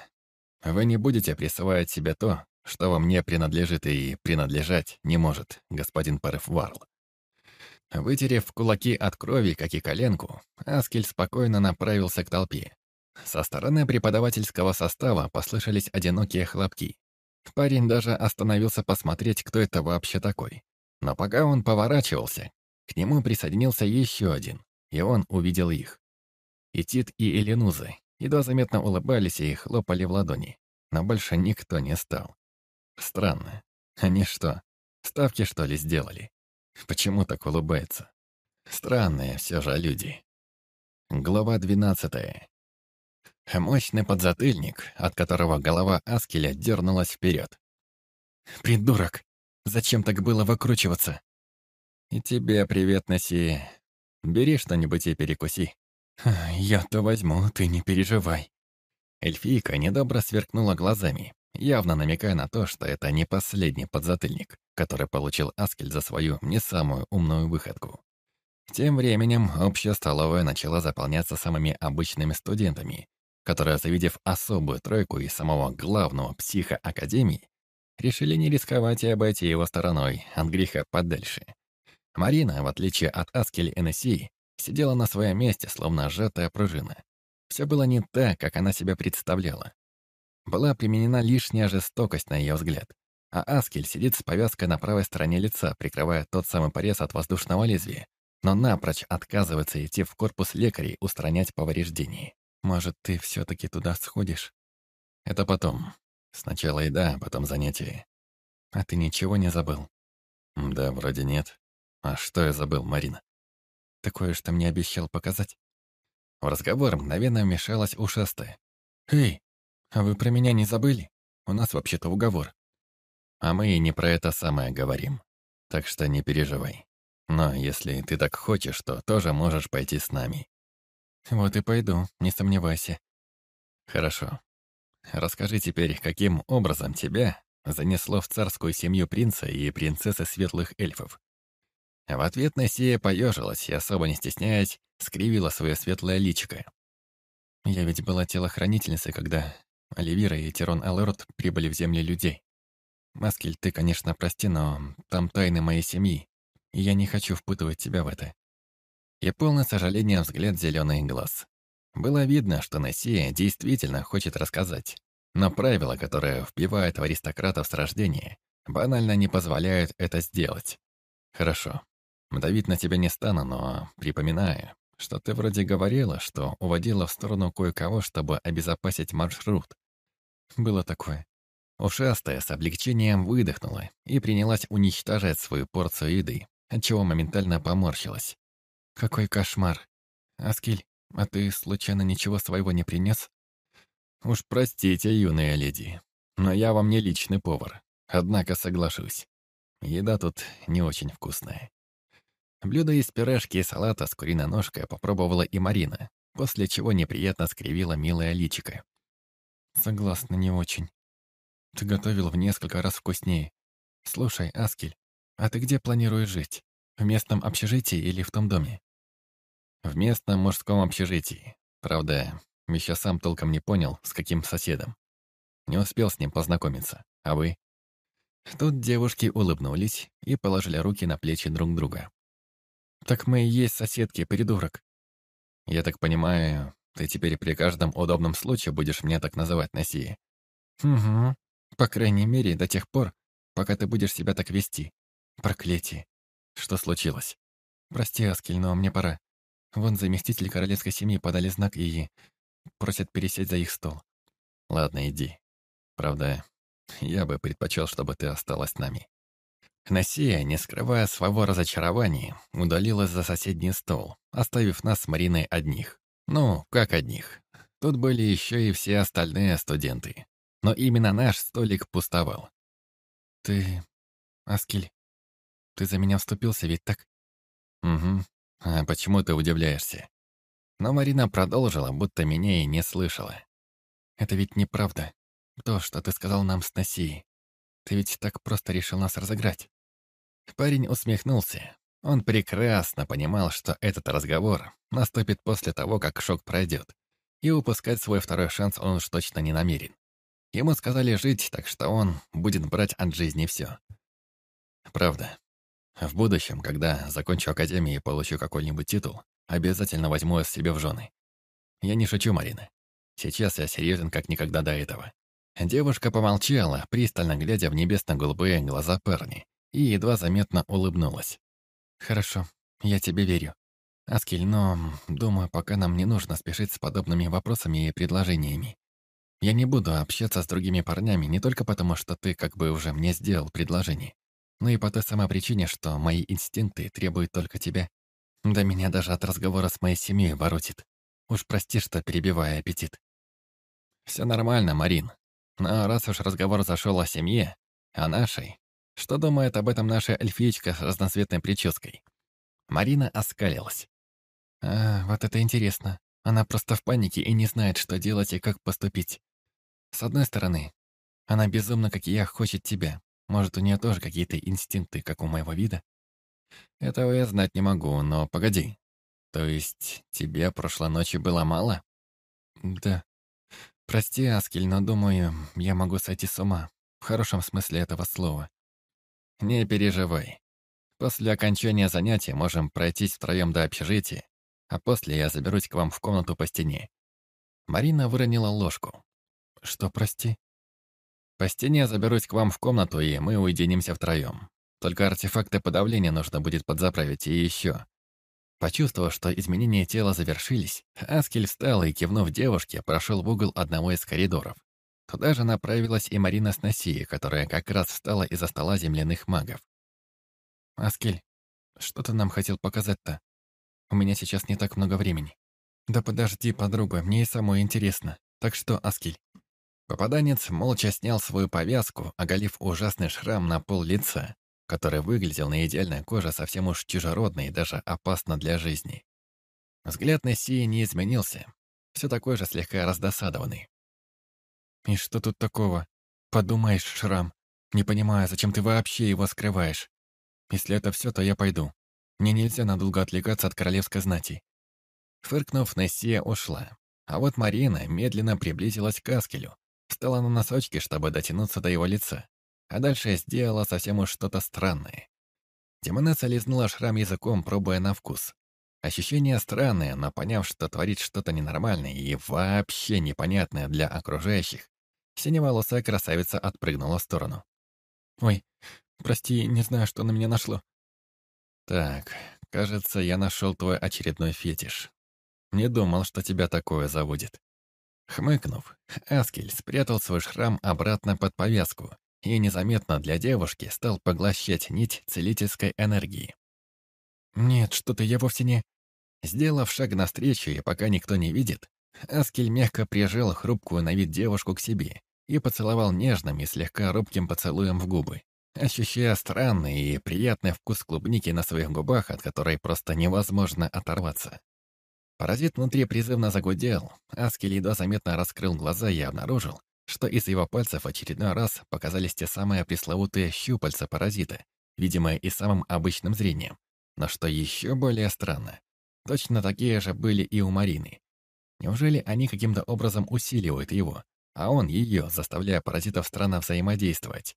вы не будете присваивать себе то, что вам не принадлежит и принадлежать не может, господин Парыф Варл». Вытерев кулаки от крови, как и коленку, Аскель спокойно направился к толпе, со стороны преподавательского состава послышались одинокие хлопки. Парень даже остановился посмотреть, кто это вообще такой. Но пока он поворачивался, к нему присоединился еще один, и он увидел их. И Тит, и Эленузы едва заметно улыбались и хлопали в ладони, но больше никто не стал. Странно. Они что, ставки, что ли, сделали? Почему так улыбаются? Странные все же люди. Глава двенадцатая. Мощный подзатыльник, от которого голова Аскеля дернулась вперед. «Придурок! Зачем так было выкручиваться?» «И тебе привет носи. Бери что-нибудь и перекуси». «Я-то возьму, ты не переживай». Эльфийка недобро сверкнула глазами, явно намекая на то, что это не последний подзатыльник, который получил Аскель за свою не самую умную выходку. Тем временем общая столовая начала заполняться самыми обычными студентами, которые, завидев особую тройку и самого главного психа Академии, решили не рисковать и обойти его стороной от греха подальше. Марина, в отличие от Аскель и Несси, сидела на своем месте, словно сжатая пружина. Все было не так, как она себя представляла. Была применена лишняя жестокость на ее взгляд, а Аскель сидит с повязкой на правой стороне лица, прикрывая тот самый порез от воздушного лезвия, но напрочь отказывается идти в корпус лекарей устранять повреждения. Может, ты все-таки туда сходишь? Это потом. Сначала еда, потом занятия. А ты ничего не забыл? Да, вроде нет. А что я забыл, Марина? Такое, что мне обещал показать. В разговор мгновенно вмешалась ушастая. «Эй, А вы про меня не забыли? У нас вообще-то уговор. А мы и не про это самое говорим. Так что не переживай. Но если ты так хочешь, то тоже можешь пойти с нами. Вот и пойду, не сомневайся. Хорошо. Расскажи теперь, каким образом тебя занесло в царскую семью принца и принцессы светлых эльфов. В ответ Нессия поежилась и, особо не стесняясь, скривила свое светлое личико. Я ведь была телохранительницей, когда Оливира и Тирон Элрод прибыли в земли людей. Маскель, ты, конечно, прости, но там тайны моей семьи, и я не хочу впутывать тебя в это. И полный сожалением взгляд зеленый глаз. Было видно, что Нессия действительно хочет рассказать, но правила, которые вбивают в аристократов с рождения, банально не позволяют это сделать. Хорошо. Давить на тебя не стану, но припоминаю, что ты вроде говорила, что уводила в сторону кое-кого, чтобы обезопасить маршрут. Было такое. Ушастая с облегчением выдохнула и принялась уничтожать свою порцию еды, отчего моментально поморщилась. «Какой кошмар! Аскиль, а ты случайно ничего своего не принес?» «Уж простите, юная леди, но я вам не личный повар, однако соглашусь. Еда тут не очень вкусная». Блюдо из пюрешки и салата с куриной ножкой попробовала и Марина, после чего неприятно скривила милое личико. «Согласна, не очень. Ты готовил в несколько раз вкуснее. Слушай, Аскель, а ты где планируешь жить? В местном общежитии или в том доме?» «В местном мужском общежитии. Правда, еще сам толком не понял, с каким соседом. Не успел с ним познакомиться. А вы?» Тут девушки улыбнулись и положили руки на плечи друг друга. «Так мы и есть соседки, придурок». «Я так понимаю, ты теперь при каждом удобном случае будешь меня так называть, Насия?» «Угу. По крайней мере, до тех пор, пока ты будешь себя так вести. Проклятие. Что случилось? Прости, Аскель, но мне пора. Вон заместители королевской семьи подали знак и просят пересесть за их стол. Ладно, иди. Правда, я бы предпочел, чтобы ты осталась с нами. Насия, не скрывая своего разочарования, удалилась за соседний стол, оставив нас с Мариной одних. Ну, как одних. Тут были еще и все остальные студенты. Но именно наш столик пустовал. «Ты... Аскель, ты за меня вступился, ведь так?» «Угу. А почему ты удивляешься?» Но Марина продолжила, будто меня и не слышала. «Это ведь неправда. То, что ты сказал нам с Насией. Ты ведь так просто решил нас разыграть». Парень усмехнулся. Он прекрасно понимал, что этот разговор наступит после того, как шок пройдет. И упускать свой второй шанс он уж точно не намерен. Ему сказали жить, так что он будет брать от жизни все. Правда. В будущем, когда закончу академию и получу какой-нибудь титул, обязательно возьму себе в жены. Я не шучу, Марина. Сейчас я серьезен как никогда до этого. Девушка помолчала, пристально глядя в небесно-голубые глаза парня, и едва заметно улыбнулась. «Хорошо, я тебе верю. Аскель, но, думаю, пока нам не нужно спешить с подобными вопросами и предложениями. Я не буду общаться с другими парнями не только потому, что ты как бы уже мне сделал предложение, но и по той самой причине, что мои инстинкты требуют только тебя. Да меня даже от разговора с моей семьей воротит. Уж прости, что перебиваю аппетит. Все нормально, Марин. Но раз уж разговор зашел о семье, о нашей, что думает об этом наша эльфичка с разноцветной прической? Марина оскалилась. А, вот это интересно. Она просто в панике и не знает, что делать и как поступить. С одной стороны, она безумно, как и я, хочет тебя. Может, у нее тоже какие-то инстинкты, как у моего вида? Этого я знать не могу, но погоди. То есть тебе прошлой ночи было мало? Да. Прости, Аскель, но думаю, я могу сойти с ума. В хорошем смысле этого слова. Не переживай. После окончания занятия можем пройтись втроем до общежития, а после я заберусь к вам в комнату по стене. Марина выронила ложку. «Что, прости?» «По стене заберусь к вам в комнату, и мы уединимся втроем. Только артефакты подавления нужно будет подзаправить, и еще». Почувствовав, что изменения тела завершились, Аскель встал и, кивнув девушке, прошел в угол одного из коридоров. Туда же направилась и Марина с Носией, которая как раз встала из-за стола земляных магов. «Аскель, что ты нам хотел показать-то? У меня сейчас не так много времени». «Да подожди, подруга, мне и самой интересно. Так что, Аскель, Попаданец молча снял свою повязку, оголив ужасный шрам на пол лица, который выглядел на идеальной коже совсем уж чужеродно и даже опасно для жизни. Взгляд Нессии не изменился, все такой же слегка раздосадованный. «И что тут такого? Подумаешь, шрам. Не понимаю, зачем ты вообще его скрываешь. Если это все, то я пойду. Мне нельзя надолго отвлекаться от королевской знати». Фыркнув, Нессия ушла. А вот Марина медленно приблизилась к Аскелю, встала на носочки, чтобы дотянуться до его лица, а дальше сделала совсем уж что-то странное. Демонесса лизнула шрам языком, пробуя на вкус. Ощущение странное, но поняв, что творит что-то ненормальное и вообще непонятное для окружающих, синеволосая красавица отпрыгнула в сторону. «Ой, прости, не знаю, что на меня нашло». «Так, кажется, я нашел твой очередной фетиш. Не думал, что тебя такое заводит». Хмыкнув, Аскель спрятал свой шрам обратно под повязку и незаметно для девушки стал поглощать нить целительской энергии. «Нет, что-то я вовсе не...» Сделав шаг навстречу, и пока никто не видит, Аскель мягко прижал хрупкую на вид девушку к себе и поцеловал нежным и слегка робким поцелуем в губы, ощущая странный и приятный вкус клубники на своих губах, от которой просто невозможно оторваться. Паразит внутри призывно загудел, Аскель едва заметно раскрыл глаза и обнаружил, что из его пальцев очередной раз показались те самые пресловутые щупальца паразита, видимые и самым обычным зрением. Но что еще более странно, точно такие же были и у Марины. Неужели они каким-то образом усиливают его, а он ее, заставляя паразитов странно взаимодействовать?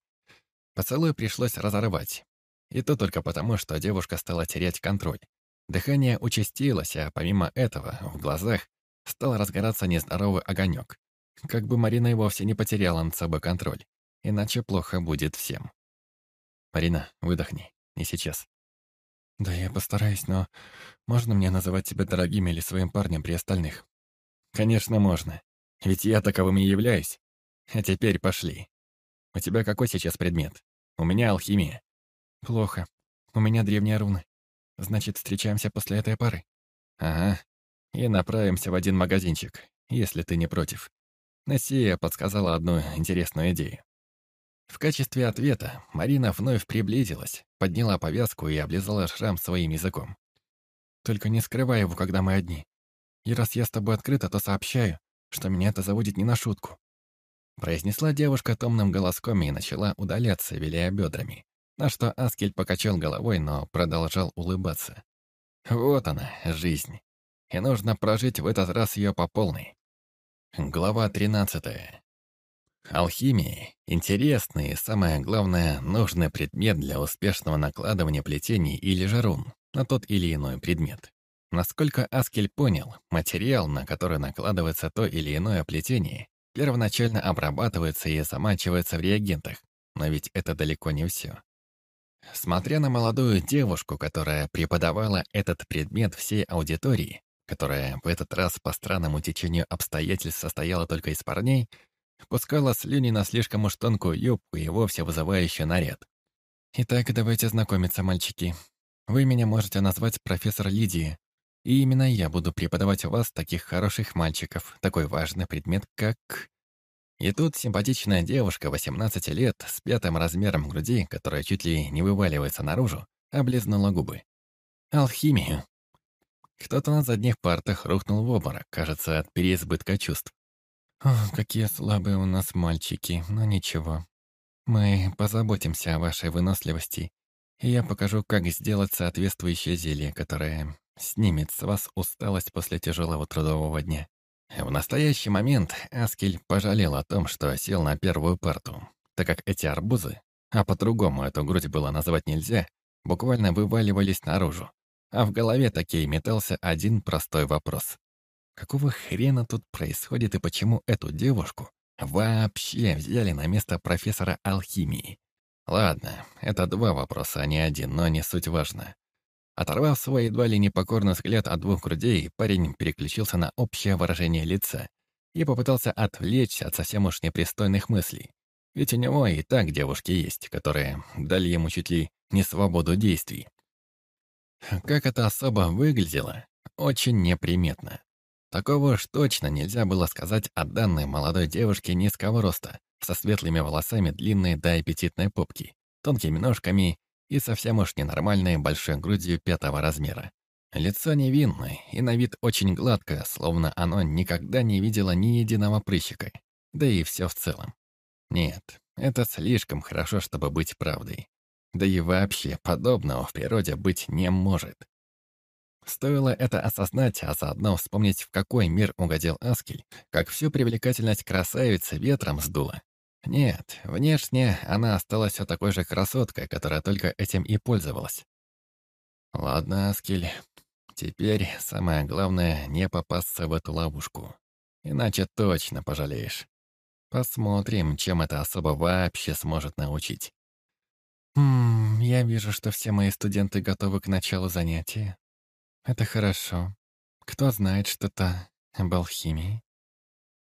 Поцелуй пришлось разорвать. И то только потому, что девушка стала терять контроль. Дыхание участилось, а помимо этого в глазах стал разгораться нездоровый огонек. Как бы Марина и вовсе не потеряла над собой контроль. Иначе плохо будет всем. «Марина, выдохни. Не сейчас». «Да я постараюсь, но можно мне называть тебя дорогим или своим парнем при остальных?» «Конечно, можно. Ведь я таковым и являюсь. А теперь пошли. У тебя какой сейчас предмет? У меня алхимия». «Плохо. У меня древние руны. Значит, встречаемся после этой пары? Ага. И направимся в один магазинчик, если ты не против. Насия подсказала одну интересную идею. В качестве ответа Марина вновь приблизилась, подняла повязку и облизала шрам своим языком. «Только не скрывай его, когда мы одни. И раз я с тобой открыта, то сообщаю, что меня это заводит не на шутку». Произнесла девушка томным голоском и начала удаляться, виляя бедрами на что Аскель покачал головой, но продолжал улыбаться. Вот она, жизнь. И нужно прожить в этот раз ее по полной. Глава 13. Алхимия — интересный и, самое главное, нужный предмет для успешного накладывания плетений или жарун на тот или иной предмет. Насколько Аскель понял, материал, на который накладывается то или иное плетение, первоначально обрабатывается и замачивается в реагентах, но ведь это далеко не все. Смотря на молодую девушку, которая преподавала этот предмет всей аудитории, которая в этот раз по странному течению обстоятельств состояла только из парней, пускала слюни на слишком уж тонкую юбку и вовсе вызывающий наряд. «Итак, давайте знакомиться, мальчики. Вы меня можете назвать профессор Лидии, и именно я буду преподавать у вас таких хороших мальчиков, такой важный предмет, как и тут симпатичная девушка 18 лет с пятым размером груди, которая чуть ли не вываливается наружу, облизнула губы. Алхимию. Кто-то на задних партах рухнул в обморок, кажется, от переизбытка чувств. Какие слабые у нас мальчики, но ничего. Мы позаботимся о вашей выносливости, и я покажу, как сделать соответствующее зелье, которое снимет с вас усталость после тяжелого трудового дня. В настоящий момент Аскель пожалел о том, что сел на первую парту, так как эти арбузы, а по-другому эту грудь было назвать нельзя, буквально вываливались наружу. А в голове таки метался один простой вопрос. Какого хрена тут происходит и почему эту девушку вообще взяли на место профессора алхимии? Ладно, это два вопроса, а не один, но не суть важно. Оторвав свой едва ли непокорный взгляд от двух грудей, парень переключился на общее выражение лица и попытался отвлечься от совсем уж непристойных мыслей. Ведь у него и так девушки есть, которые дали ему чуть ли не свободу действий. Как это особо выглядело, очень неприметно. Такого уж точно нельзя было сказать о данной молодой девушке низкого роста, со светлыми волосами длинной до аппетитной попки, тонкими ножками и совсем уж ненормальной большой грудью пятого размера. Лицо невинное и на вид очень гладкое, словно оно никогда не видело ни единого прыщика. Да и все в целом. Нет, это слишком хорошо, чтобы быть правдой. Да и вообще, подобного в природе быть не может. Стоило это осознать, а заодно вспомнить, в какой мир угодил Аскель, как всю привлекательность красавицы ветром сдуло. Нет, внешне она осталась все такой же красоткой, которая только этим и пользовалась. Ладно, Аскель, теперь самое главное не попасться в эту ловушку. Иначе точно пожалеешь. Посмотрим, чем эта особа вообще сможет научить. «Хм, я вижу, что все мои студенты готовы к началу занятия. Это хорошо. Кто знает что-то об алхимии?»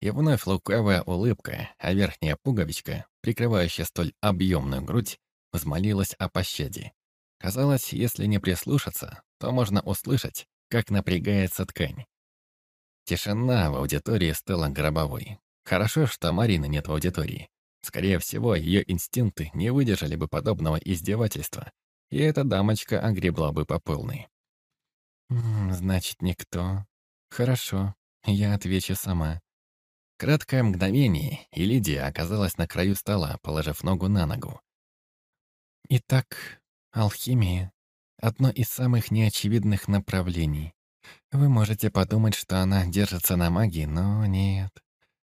И вновь лукавая улыбка, а верхняя пуговичка, прикрывающая столь объемную грудь, взмолилась о пощаде. Казалось, если не прислушаться, то можно услышать, как напрягается ткань. Тишина в аудитории стала гробовой. Хорошо, что Марины нет в аудитории. Скорее всего, ее инстинкты не выдержали бы подобного издевательства, и эта дамочка огребла бы по полной. «Значит, никто. Хорошо, я отвечу сама. Краткое мгновение, и Лидия оказалась на краю стола, положив ногу на ногу. Итак, алхимия — одно из самых неочевидных направлений. Вы можете подумать, что она держится на магии, но нет.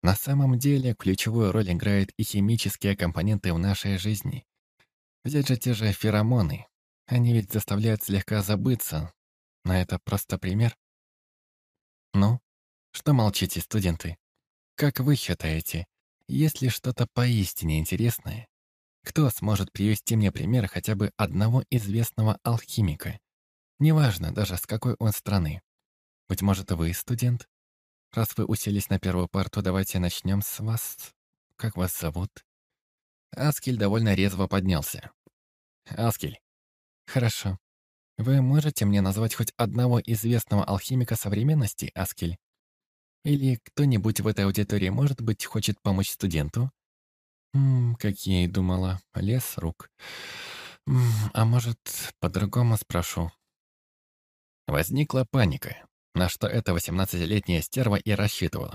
На самом деле, ключевую роль играют и химические компоненты в нашей жизни. Взять же те же феромоны. Они ведь заставляют слегка забыться. Но это просто пример. Ну, что молчите, студенты? Как вы считаете, есть ли что-то поистине интересное? Кто сможет привести мне пример хотя бы одного известного алхимика? Неважно даже, с какой он страны. Быть может, вы студент? Раз вы уселись на первую парту, давайте начнем с вас. Как вас зовут? Аскель довольно резво поднялся. Аскель. Хорошо. Вы можете мне назвать хоть одного известного алхимика современности, Аскель? Или кто-нибудь в этой аудитории, может быть, хочет помочь студенту? М как я и думала, лес рук. М а может, по-другому спрошу. Возникла паника, на что эта 18-летняя стерва и рассчитывала.